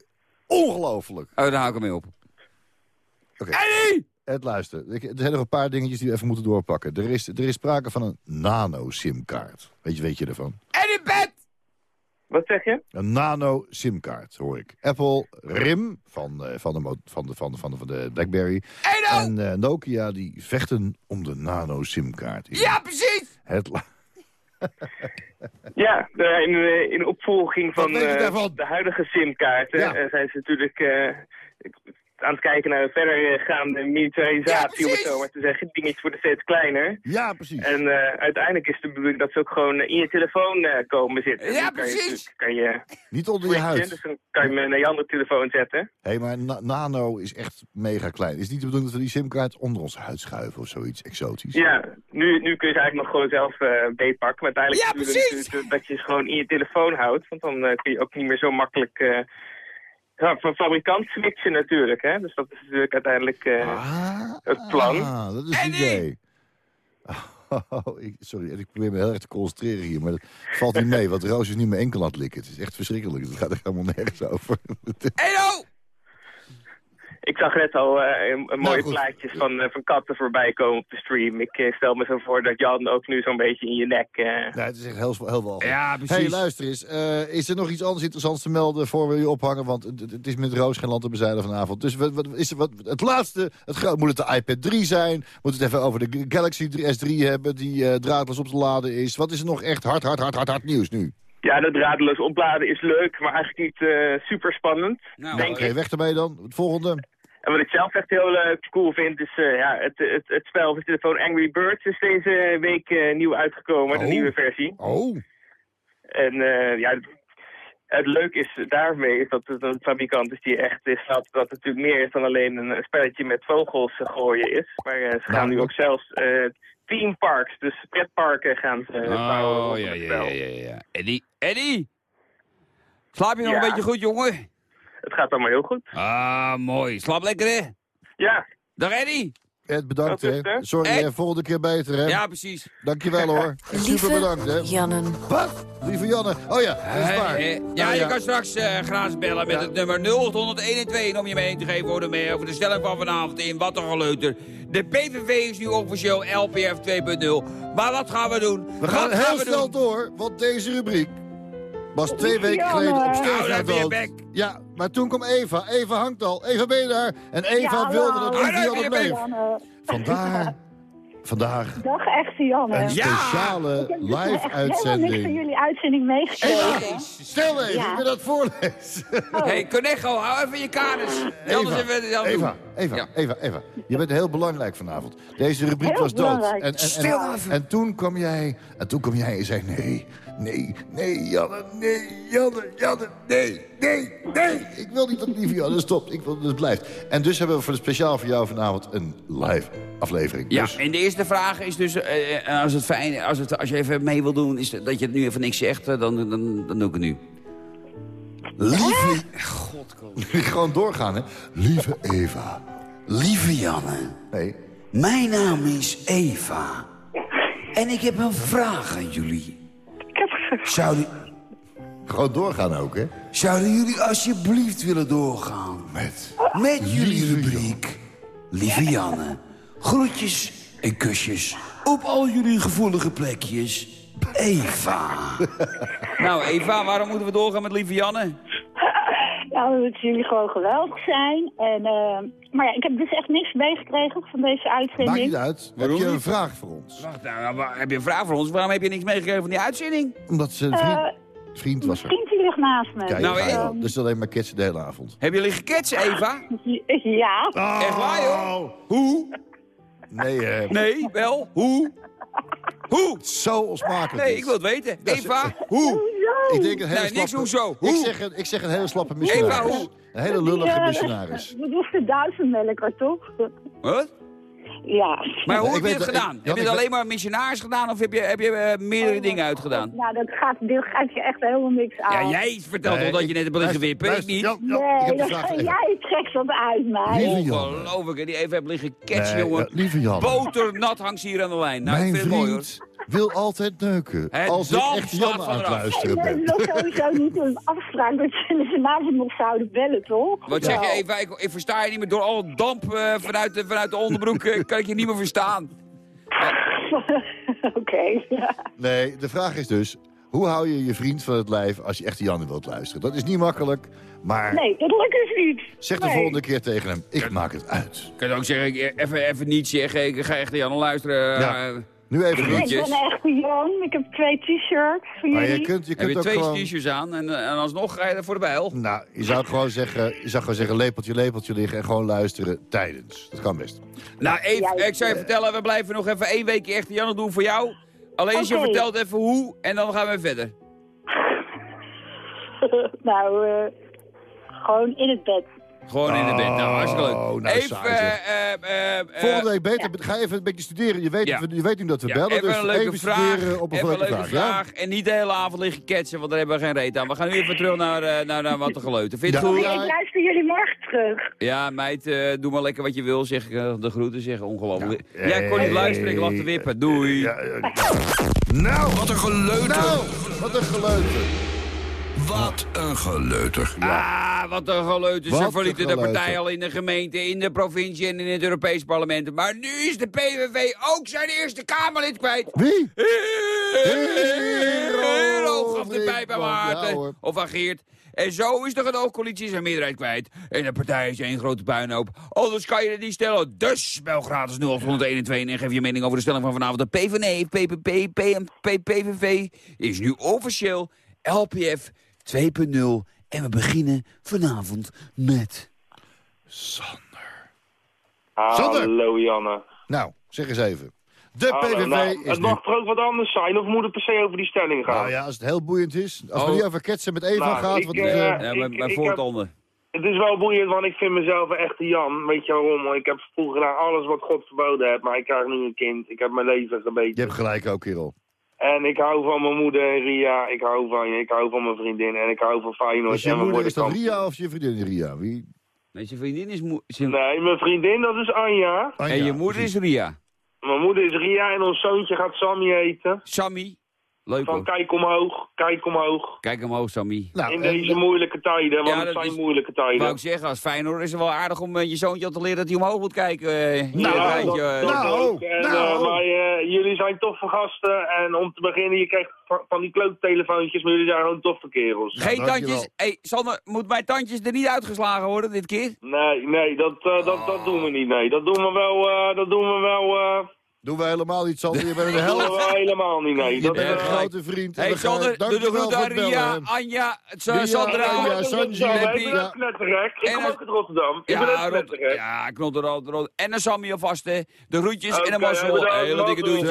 ongelooflijk. Oh, daar hou ik ermee op. Oké. Eddie! Ed, luister. Ik- Er zijn nog een paar dingetjes die we even moeten doorpakken. Er is, er is sprake van een nano-simkaart. Weet je, weet je ervan? Eddie bed! Wat zeg je? Een nano-simkaart, hoor ik. Apple, RIM van, eh, van, de, van, de, van, de, van, de, van de BlackBerry. Edo! En eh, Nokia die vechten om de nano-simkaart. Ja, precies! Het la- Ja, in, eh, in opvolging van eh, de huidige simkaarten Ja. zijn ze natuurlijk eh, aan het kijken naar een verdergaande militarisatie, Ja, om het zo maar te zeggen. Dingetjes worden steeds kleiner. ja, precies. En eh, uiteindelijk is de bedoeling dat ze ook gewoon in je telefoon eh, komen zitten. Ja, Dan kan je precies. Kan je, Niet onder je huid. dus dan kan je hem naar je andere telefoon zetten. Hé, maar na- nano is echt mega klein. Is het niet de bedoeling dat we die simkaart onder onze huid schuiven of zoiets exotisch? Ja, nu, nu kun je ze eigenlijk nog gewoon zelf eh beetpakken. Maar uiteindelijk Ja, precies. dat je ze gewoon in je telefoon houdt. Want dan eh, kun je ook niet meer zo makkelijk eh, ja, van fabrikant switchen natuurlijk. Hè? Dus dat is natuurlijk uiteindelijk... eh, Ah, het plan. Ah, dat is het idee. Oh, ik, sorry, ik probeer me heel erg te concentreren hier, maar dat valt niet mee. Want Roos is niet mijn enkel aan het likken. Het is echt verschrikkelijk. Het gaat echt helemaal nergens over. Edo! Ik zag net al eh, een, een mooie goed. plaatjes van, eh, van katten voorbij komen op de stream. Ik eh, stel me zo voor dat Jan ook nu zo'n beetje in je nek... eh, Nee, het is echt heel, heel wel. Ja, precies. hey, luister eens. eh, is er nog iets anders interessants te melden voor we je ophangen? Want het, het is met Roos geen land te bezeilen vanavond. Dus wat, wat, is er, wat, het laatste, het, groot- moet het de iPad 3 zijn? Moet het even over de Galaxy 3 S3 hebben die eh, draadloos op te laden is? Wat is er nog echt hard, hard, hard, hard, hard nieuws nu? Ja, dat draadloos opladen is leuk, maar eigenlijk niet eh, super spannend. Nou, Oké, ik. weg ermee dan. Het volgende. En wat ik zelf echt heel eh, cool vind, is eh, ja, het, het, het spel de telefoon Angry Birds is deze week nieuw uitgekomen, de Oh. nieuwe versie. Oh, En ja, het, het leuke is daarmee is dat het een fabrikant is die echt is, dat het natuurlijk meer is dan alleen een spelletje met vogels gooien is. Maar ze gaan Nou, nu ook zelfs theme parks, dus pretparken gaan ze eh, bouwen. Oh, ja, ja, ja, ja, ja. Eddie, Eddie! Slaap je nog Ja. een beetje goed, jongen? Het gaat allemaal heel goed. Ah, mooi. Slaap lekker, hè? Ja, Dag, Eddie! Ed, bedankt hè. Sorry, Ed. volgende keer beter hè. Ja, precies. Dankjewel hoor. Super bedankt hè. Jannen. Wat? Lieve Janne. Oh ja, dat is waar. Ja, Nou je kan straks eh gratis bellen met Ja. het nummer 0801 om je mening te geven over de, over de stelling van vanavond in Wat een geleuter. De PVV is nu officieel LPF 2.0. Maar wat gaan we doen? We gaan wat heel we snel doen? door, want deze rubriek was twee weken geleden op dood. bek. Ja, maar toen kwam Eva. Eva hangt al. Eva, ben je daar? En Eva Ja, wilde dat weer bleef. bek. Janne. Vandaar, vandaag, Dag echte Janne. een Ik speciale heb dus echt helemaal niks van live-uitzending. jullie uitzending meegekregen. Eva, stil even, Ja. ik wil dat voorlezen. hey, Conejo, hou even je kaders. Anders Eva, het Eva, doen. Eva, Ja. Eva, Eva. Je bent heel belangrijk vanavond. Deze rubriek Heel was dood. En, en, en, Stil en, even. en toen kwam jij, en toen kwam jij en zei nee, nee, nee, Janne, nee, Janne, Janne, nee, nee, nee. Ik wil niet dat lieve Janne stopt. Ik wil dat het blijft. En dus hebben we voor de speciaal voor jou vanavond een live aflevering. Ja, Dus, en de eerste vraag is dus, eh, eh, als, het fijn, als, het, als je even mee wil doen, is dat je het nu even niks zegt, eh, dan, dan, dan doe ik het nu. Lieve... God, Gewoon doorgaan, hè. Lieve Eva. Lieve Janne, Nee, mijn naam is Eva. En ik heb een vraag aan jullie. Zouden, gewoon doorgaan ook, hè. zouden jullie alsjeblieft willen doorgaan Met... met jullie Lieve rubriek? Lieve Janne, groetjes en kusjes op al jullie gevoelige plekjes. Eva. Nou, Eva, waarom moeten we doorgaan met lieve Janne? Nou, dat jullie gewoon geweldig zijn. En, eh, maar ja, ik heb dus echt niks meegekregen van deze Maakt uitzending. niet uit. Waarom heb je een vraag voor ons? Wacht, nou, waar- heb je een vraag voor ons? Waarom heb je niks meegekregen van die uitzending? Omdat ze een vriend, vriend was er. Vriend die ligt naast me. Kijk, Nou, je eh, dus alleen maar kitsen de hele avond. Heb je liggen ketsen, Eva? Ja. Echt waar, joh? Hoe? Nee, eh, Nee, wel? Hoe? Hoe? zo onsmakelijk. Nee, dit. ik wil het weten. Dat is- Eva, hoe? Ik denk een hele Nee, niks slappe- hoezo. Ik Hoe? zeg, een, ik zeg een hele slappe missionaris. Eva, hoe? Een hele lullige Ja, missionaris. Dat was de duizendmelker, toch? Wat? Ja. Maar hoe ik heb je het dat- gedaan? ik- heb je ik het alleen maar missionaris gedaan of heb je, heb je eh, meerdere dingen uitgedaan? Nou, dat gaat, dit gaat je echt helemaal niks aan. Ja, jij vertelt Nee, toch dat je ik- net hebt liggen wippen, ik niet? Ik Nee, heb dat jij trekt dat uit mij. Lieve Jan. Ongelooflijk, die even hebt liggen ketsen, Nee, jongen. ja, lieve Jan. Boternat hangt hier aan de lijn. Nou, ik Mijn vind het mooi, hoor. Wil altijd neuken. Het als ik echt Jan aan het luisteren Nee, ben. dat is sowieso niet een afspraak dat jullie vanavond nog zouden bellen, toch? Wat zeg je, Eva? Ik, ik versta je niet meer. Door al damp eh, vanuit, de, vanuit de onderbroek eh, kan ik je niet meer verstaan. Oké, ja. Nee, de vraag is dus... Hoe hou je je vriend van het lijf als je echt Jan wilt luisteren? Dat is niet makkelijk, maar Nee, dat lukt dus niet. zeg de Nee. volgende keer tegen hem... Ik maak het uit. Ik kan ook zeggen, even, even niet zeggen. Ik ga echt naar Jan luisteren. Ja. Nu even Ik ben echt Jan. Ik heb twee t-shirts voor Maar jullie. je kunt, je heb kunt je ook twee gewoon... t-shirts aan en, eh, en alsnog ga je er voor de bijl. Nou, je zou gewoon zeggen, je zou gewoon zeggen lepeltje, lepeltje liggen en gewoon luisteren tijdens. Dat kan best. Nou, even, Ja, ik zou je vertellen, we blijven nog even één weekje echt Jan doen voor jou. Alleen als je vertelt even hoe en dan gaan we verder. nou, eh, gewoon in het bed. Gewoon in de bed. Nou, hartstikke leuk. Oh, nou, even, eh, eh, eh, Volgende week beter, ga even een beetje studeren. Je weet, Ja. dat we- je weet nu dat we ja, bellen, even dus een leuke even vraag. studeren op een even een leuke vraag. vraag. En niet de hele avond liggen ketsen, want daar hebben we geen reet aan. We gaan nu even terug naar, eh, naar, naar wat te geleuten. Vind je het Ja. goed? Ja. Ik luister jullie morgen terug. Ja, meid, eh, doe maar lekker wat je wil. Zeg de groeten, zeg ongelooflijk. Ja. Jij kon niet luisteren, ik lag te wippen. Doei. Ja, ja. Nou, Wat een geleuter. nou, wat een geleuter. Wat een geleuter. Ah, wat een geleuter. Ze Wat verlieten de partij al in de gemeente, in de provincie en in het Europees parlement. Maar nu is de PVV ook zijn eerste Kamerlid kwijt. Wie? Hero gaf de pijp aan ja, Maarten. of aan Geert. En zo is de gedoogcoalitie zijn meerderheid kwijt. En de partij is één grote puinhoop. Anders kan je het niet stellen. Dus bel gratis 0801 en geef je mening over de stelling van vanavond. De PvdA, PPP, PMP, PVV is nu officieel LPF 2.0. En we beginnen vanavond met... Hallo Janne. Nou, zeg eens even. De PVV nou, is het nu... mag toch ook wat anders zijn, of moet het per se over die stelling gaan? Nou ja, als het heel boeiend is. Als Oh. het niet over ketsen met Eva Nou, gaat... ik, wat, eh, eh, Ja, Ik- mijn ik voortanden. Het is wel boeiend, want ik vind mezelf een echte Jan. Weet je waarom? Ik heb vroeger gedaan alles wat God verboden heeft, maar ik krijg nu een kind. Ik heb mijn leven je gebeten. hebt gelijk ook, kerel. En ik hou van mijn moeder en Ria, ik hou van je, ik hou van mijn vriendin en ik hou van Feyenoord. Is je en moeder, is dat Ria of je vriendin Ria? Wie? Nee, zijn vriendin is... zijn- Nee, mijn vriendin dat is Anja. Anja, en je moeder precies. is Ria. Mijn moeder is Ria en ons zoontje gaat Sammy eten. Sammy. Leuk Van hoor. kijk omhoog, kijk omhoog. Kijk omhoog, Sammy. Nou, In deze moeilijke tijden, want Ja, het zijn is- moeilijke Wou tijden. ik zeggen, als Feyenoord is het wel aardig om eh, je zoontje al te leren dat hij omhoog moet kijken. eh, Nou, een Ja, rijtje, dat- dat ook. En, maar eh, jullie zijn toffe gasten. En om te beginnen, je krijgt van, die kloottelefoontjes, maar jullie zijn gewoon toffe kerels. Geen tandjes. Hé, hey, Sander, moet mijn tandjes er niet uitgeslagen worden dit keer? Nee, nee, dat, eh, dat, dat doen we niet. Nee, dat doen we wel. eh, dat doen we wel. Doen wij helemaal niet, Sander. Je bent de dat doen we helft. helemaal niet. Nee, dat is een grote vriend. Hé, hey, we Sander, doe de groet aan Ria. Anja, Sandra. Anja, Ik Sanji, ben Happy. ook knettergek. Ik En kom een- ook uit Rotterdam. Ik ben ook knettergek. ja, knotterrot, rot. En een Sammy alvast, hè. De groetjes en een mazzel. Hele dikke wel-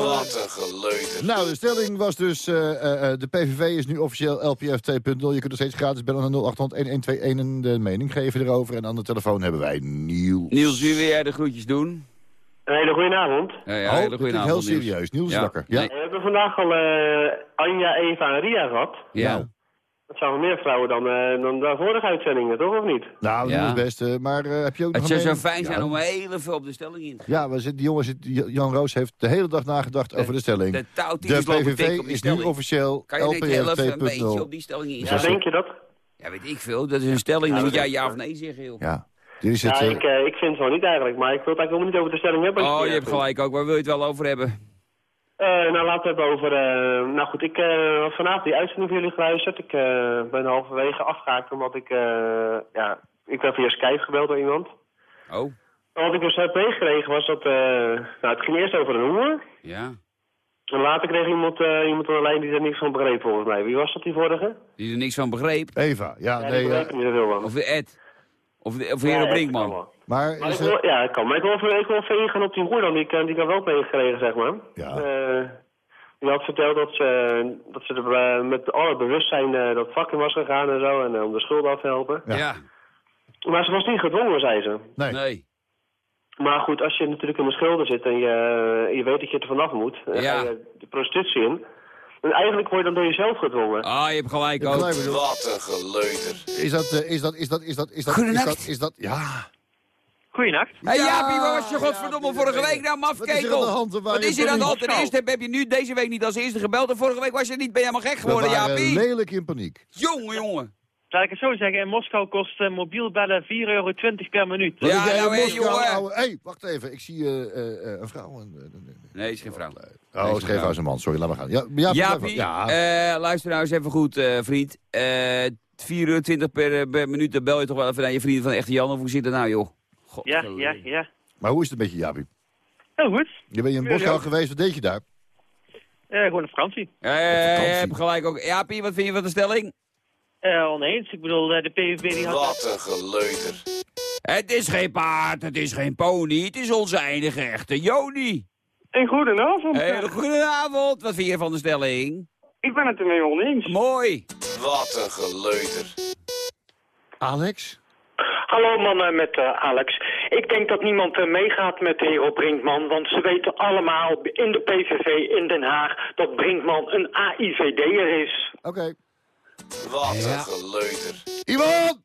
Wat een geleuter. Nou, de stelling was dus, eh, eh, eh, de PVV is nu officieel LPF 2.0. Je kunt nog steeds gratis bellen naar 0800-1121 en de mening geven erover. En aan de telefoon hebben wij Niels. Niels, wie wil jij de groetjes doen? Een hele goede avond. Ja, ja, Oh, hele dat goede heel serieus. Niels is Ja. We hebben vandaag al eh, Anja, Eva en Ria gehad. Ja. Nou. Dat zijn wel meer vrouwen dan, eh, dan de vorige uitzendingen, toch of niet? Nou, Ja. Niels best. eh, maar eh, heb je ook Het nog zou een zo fijn zijn Ja. om heel veel op de stelling in te gaan. Ja, we zitten, die jongen zit, Jan Roos heeft de hele dag nagedacht over de stelling. De De, PVV is nu officieel Kan je niet heel een beetje 2.0. op die stelling in? Ja, denk je dat? Ja, weet ik veel. Dat is een stelling. Dan moet dat jij is- ja of nee zeggen, joh. Ja, dit is het... Ja, ik, eh, ik vind het wel niet eigenlijk, maar ik wil het eigenlijk helemaal niet over de stelling hebben. Oh, je hebt gelijk ook. Waar wil je het wel over hebben? Eh, nou, laten we het hebben over... eh, nou goed, ik eh had vanavond die uitzending voor jullie geluisterd. Ik eh, ben halverwege afgehaakt omdat ik... eh, ja, ik werd via Skype gebeld door iemand. Oh, Wat ik dus heb meegekregen was dat... eh, nou, het ging eerst over een hoer. ja. En later kreeg iemand, eh, iemand aan de lijn die er niks van begreep volgens mij. Wie was dat, die vorige? Die er niks van begreep. Eva, ja, Ja, nee, die begreep niet zoveel van. Of de Ed. Of, de, of Ja, Hero ja, kan Brinkman. maar ik ja, ik kan. Maar ik wil even, ik wil even ingaan op die moeder dan, die, ik, eh, die ik had wel meegekregen, zeg maar. Ja. Eh, die had verteld dat ze, dat ze er eh, met alle bewustzijn eh, dat vak in was gegaan en zo, en om de schulden af te helpen. Ja. Ja. Maar ze was niet gedwongen, zei ze. nee. Nee. Maar goed, als je natuurlijk in de schulden zit en je, je weet dat je er vanaf moet, dan Ja. ga je de prostitutie in. En eigenlijk word je dan door jezelf gedwongen. Ah, je hebt gelijk ook. Wat een geleuter. Is dat, eh, is dat, is dat, is dat, is dat, is Goedenacht. dat, is dat, ja. Goeienacht. Hé Ja, Jaapie, waar was je godverdomme vorige week nou, er mafkekel? Er Wat is er aan de hand? Ten eerste heb je nu deze week niet als eerste gebeld en vorige week was je niet, ben je helemaal gek We geworden, waren Jaapie. lelijk in paniek. Jongen, jongen. Laat ik het zo zeggen, in Moskou kost eh, mobiel bellen 4,20 euro per minuut. Ja, heb jij nou, in hé, Moskou, jongen. ouwe- hey, wacht even. Ik zie eh, eh, eh, een vrouw. en, Nee, is geen vrouw. Oh, het is geen vrouw, is een man. Sorry, laat maar gaan. Ja, ja, Jaapie, ja. eh, luister nou eens even goed, eh, vriend. Eh 4 uur 20 per, per minuut, dan bel je toch wel even naar je vrienden van Echte Jan. Of hoe zit het nou, joh? God, Ja, ja, ja. Maar hoe is het met je, Jaapie? Heel goed. Je bent in Ja, Moskou ja. geweest, wat deed je daar? Eh, gewoon op vakantie. Eh, hebt gelijk ook. Jaapie, wat vind je van de stelling? Eh, oneens. Ik bedoel, eh, de PVV die had... Wat een geleuter. Het is geen paard, het is geen pony, het is onze enige echte Joni. Een goedenavond. Hele goede avond. Wat vind je van de stelling? Ik ben het ermee oneens. Mooi. Wat een geleuter. Alex? Hallo mannen met eh, Alex. Ik denk dat niemand meegaat met de heer Brinkman, want ze weten allemaal in de PVV in Den Haag dat Brinkman een AIVD'er is. Oké. Wat Ja. een geleuter. Iemand!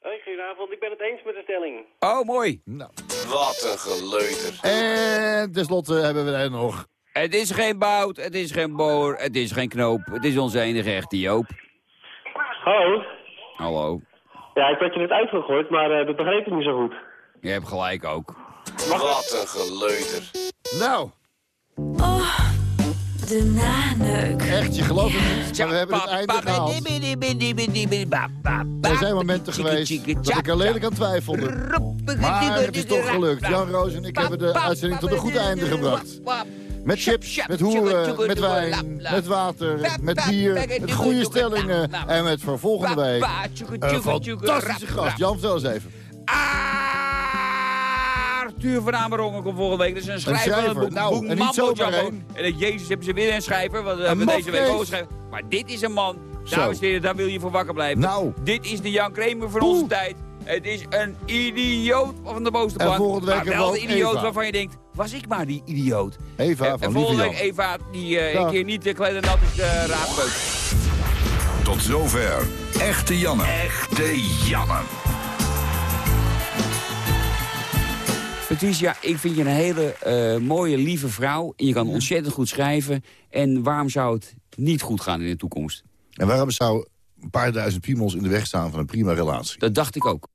Hey, goedenavond, ik ben het eens met de stelling. Oh, mooi. Nou. Wat een geleuter. En tenslotte hebben we er nog... Het is geen bout, het is geen boor, het is geen knoop. Het is onze enige echte Joop. Hallo? Hallo. Ja, ik werd je net uitgegooid, maar eh, dat begreep ik niet zo goed. Je hebt gelijk ook. Wat een geleuter. Nou, Oh, de naneuk. echt, je gelooft het niet, maar we hebben het einde gehaald. Er zijn momenten geweest dat ik er lelijk aan twijfelde. Maar het is toch gelukt. Jan Roos en ik hebben de uitzending tot een goed einde gebracht. Met chips, met hoeren, met wijn, met water, met bier, met goede stellingen en met voor volgende week een fantastische gast. Jan, vertel eens even. Arthur van Amerongen komt volgende week. Dat is een schrijver. schrijver. van het boek, Nou, boek en niet Mambo. En dat Jezus hebben ze weer een schrijver. Want we Een hebben deze week ook geschreven. Maar dit is een man. Dames en heren, daar wil je voor wakker blijven. Nou. Dit is de Jan Kramer van onze tijd. Het is een idioot van de bovenste En plank. volgende week maar wel we ook idioot Eva. waarvan je denkt, was ik maar die idioot. Eva En- van en volgende week. Eva, die eh, een keer niet de kleden nat is uh, raadpeuk. Tot zover. Echte Janne. Echte Janne. Patricia, ik vind je een hele eh, mooie, lieve vrouw. En je kan ontzettend goed schrijven. En waarom zou het niet goed gaan in de toekomst? En waarom zou een paar duizend piemels in de weg staan van een prima relatie? Dat dacht ik ook.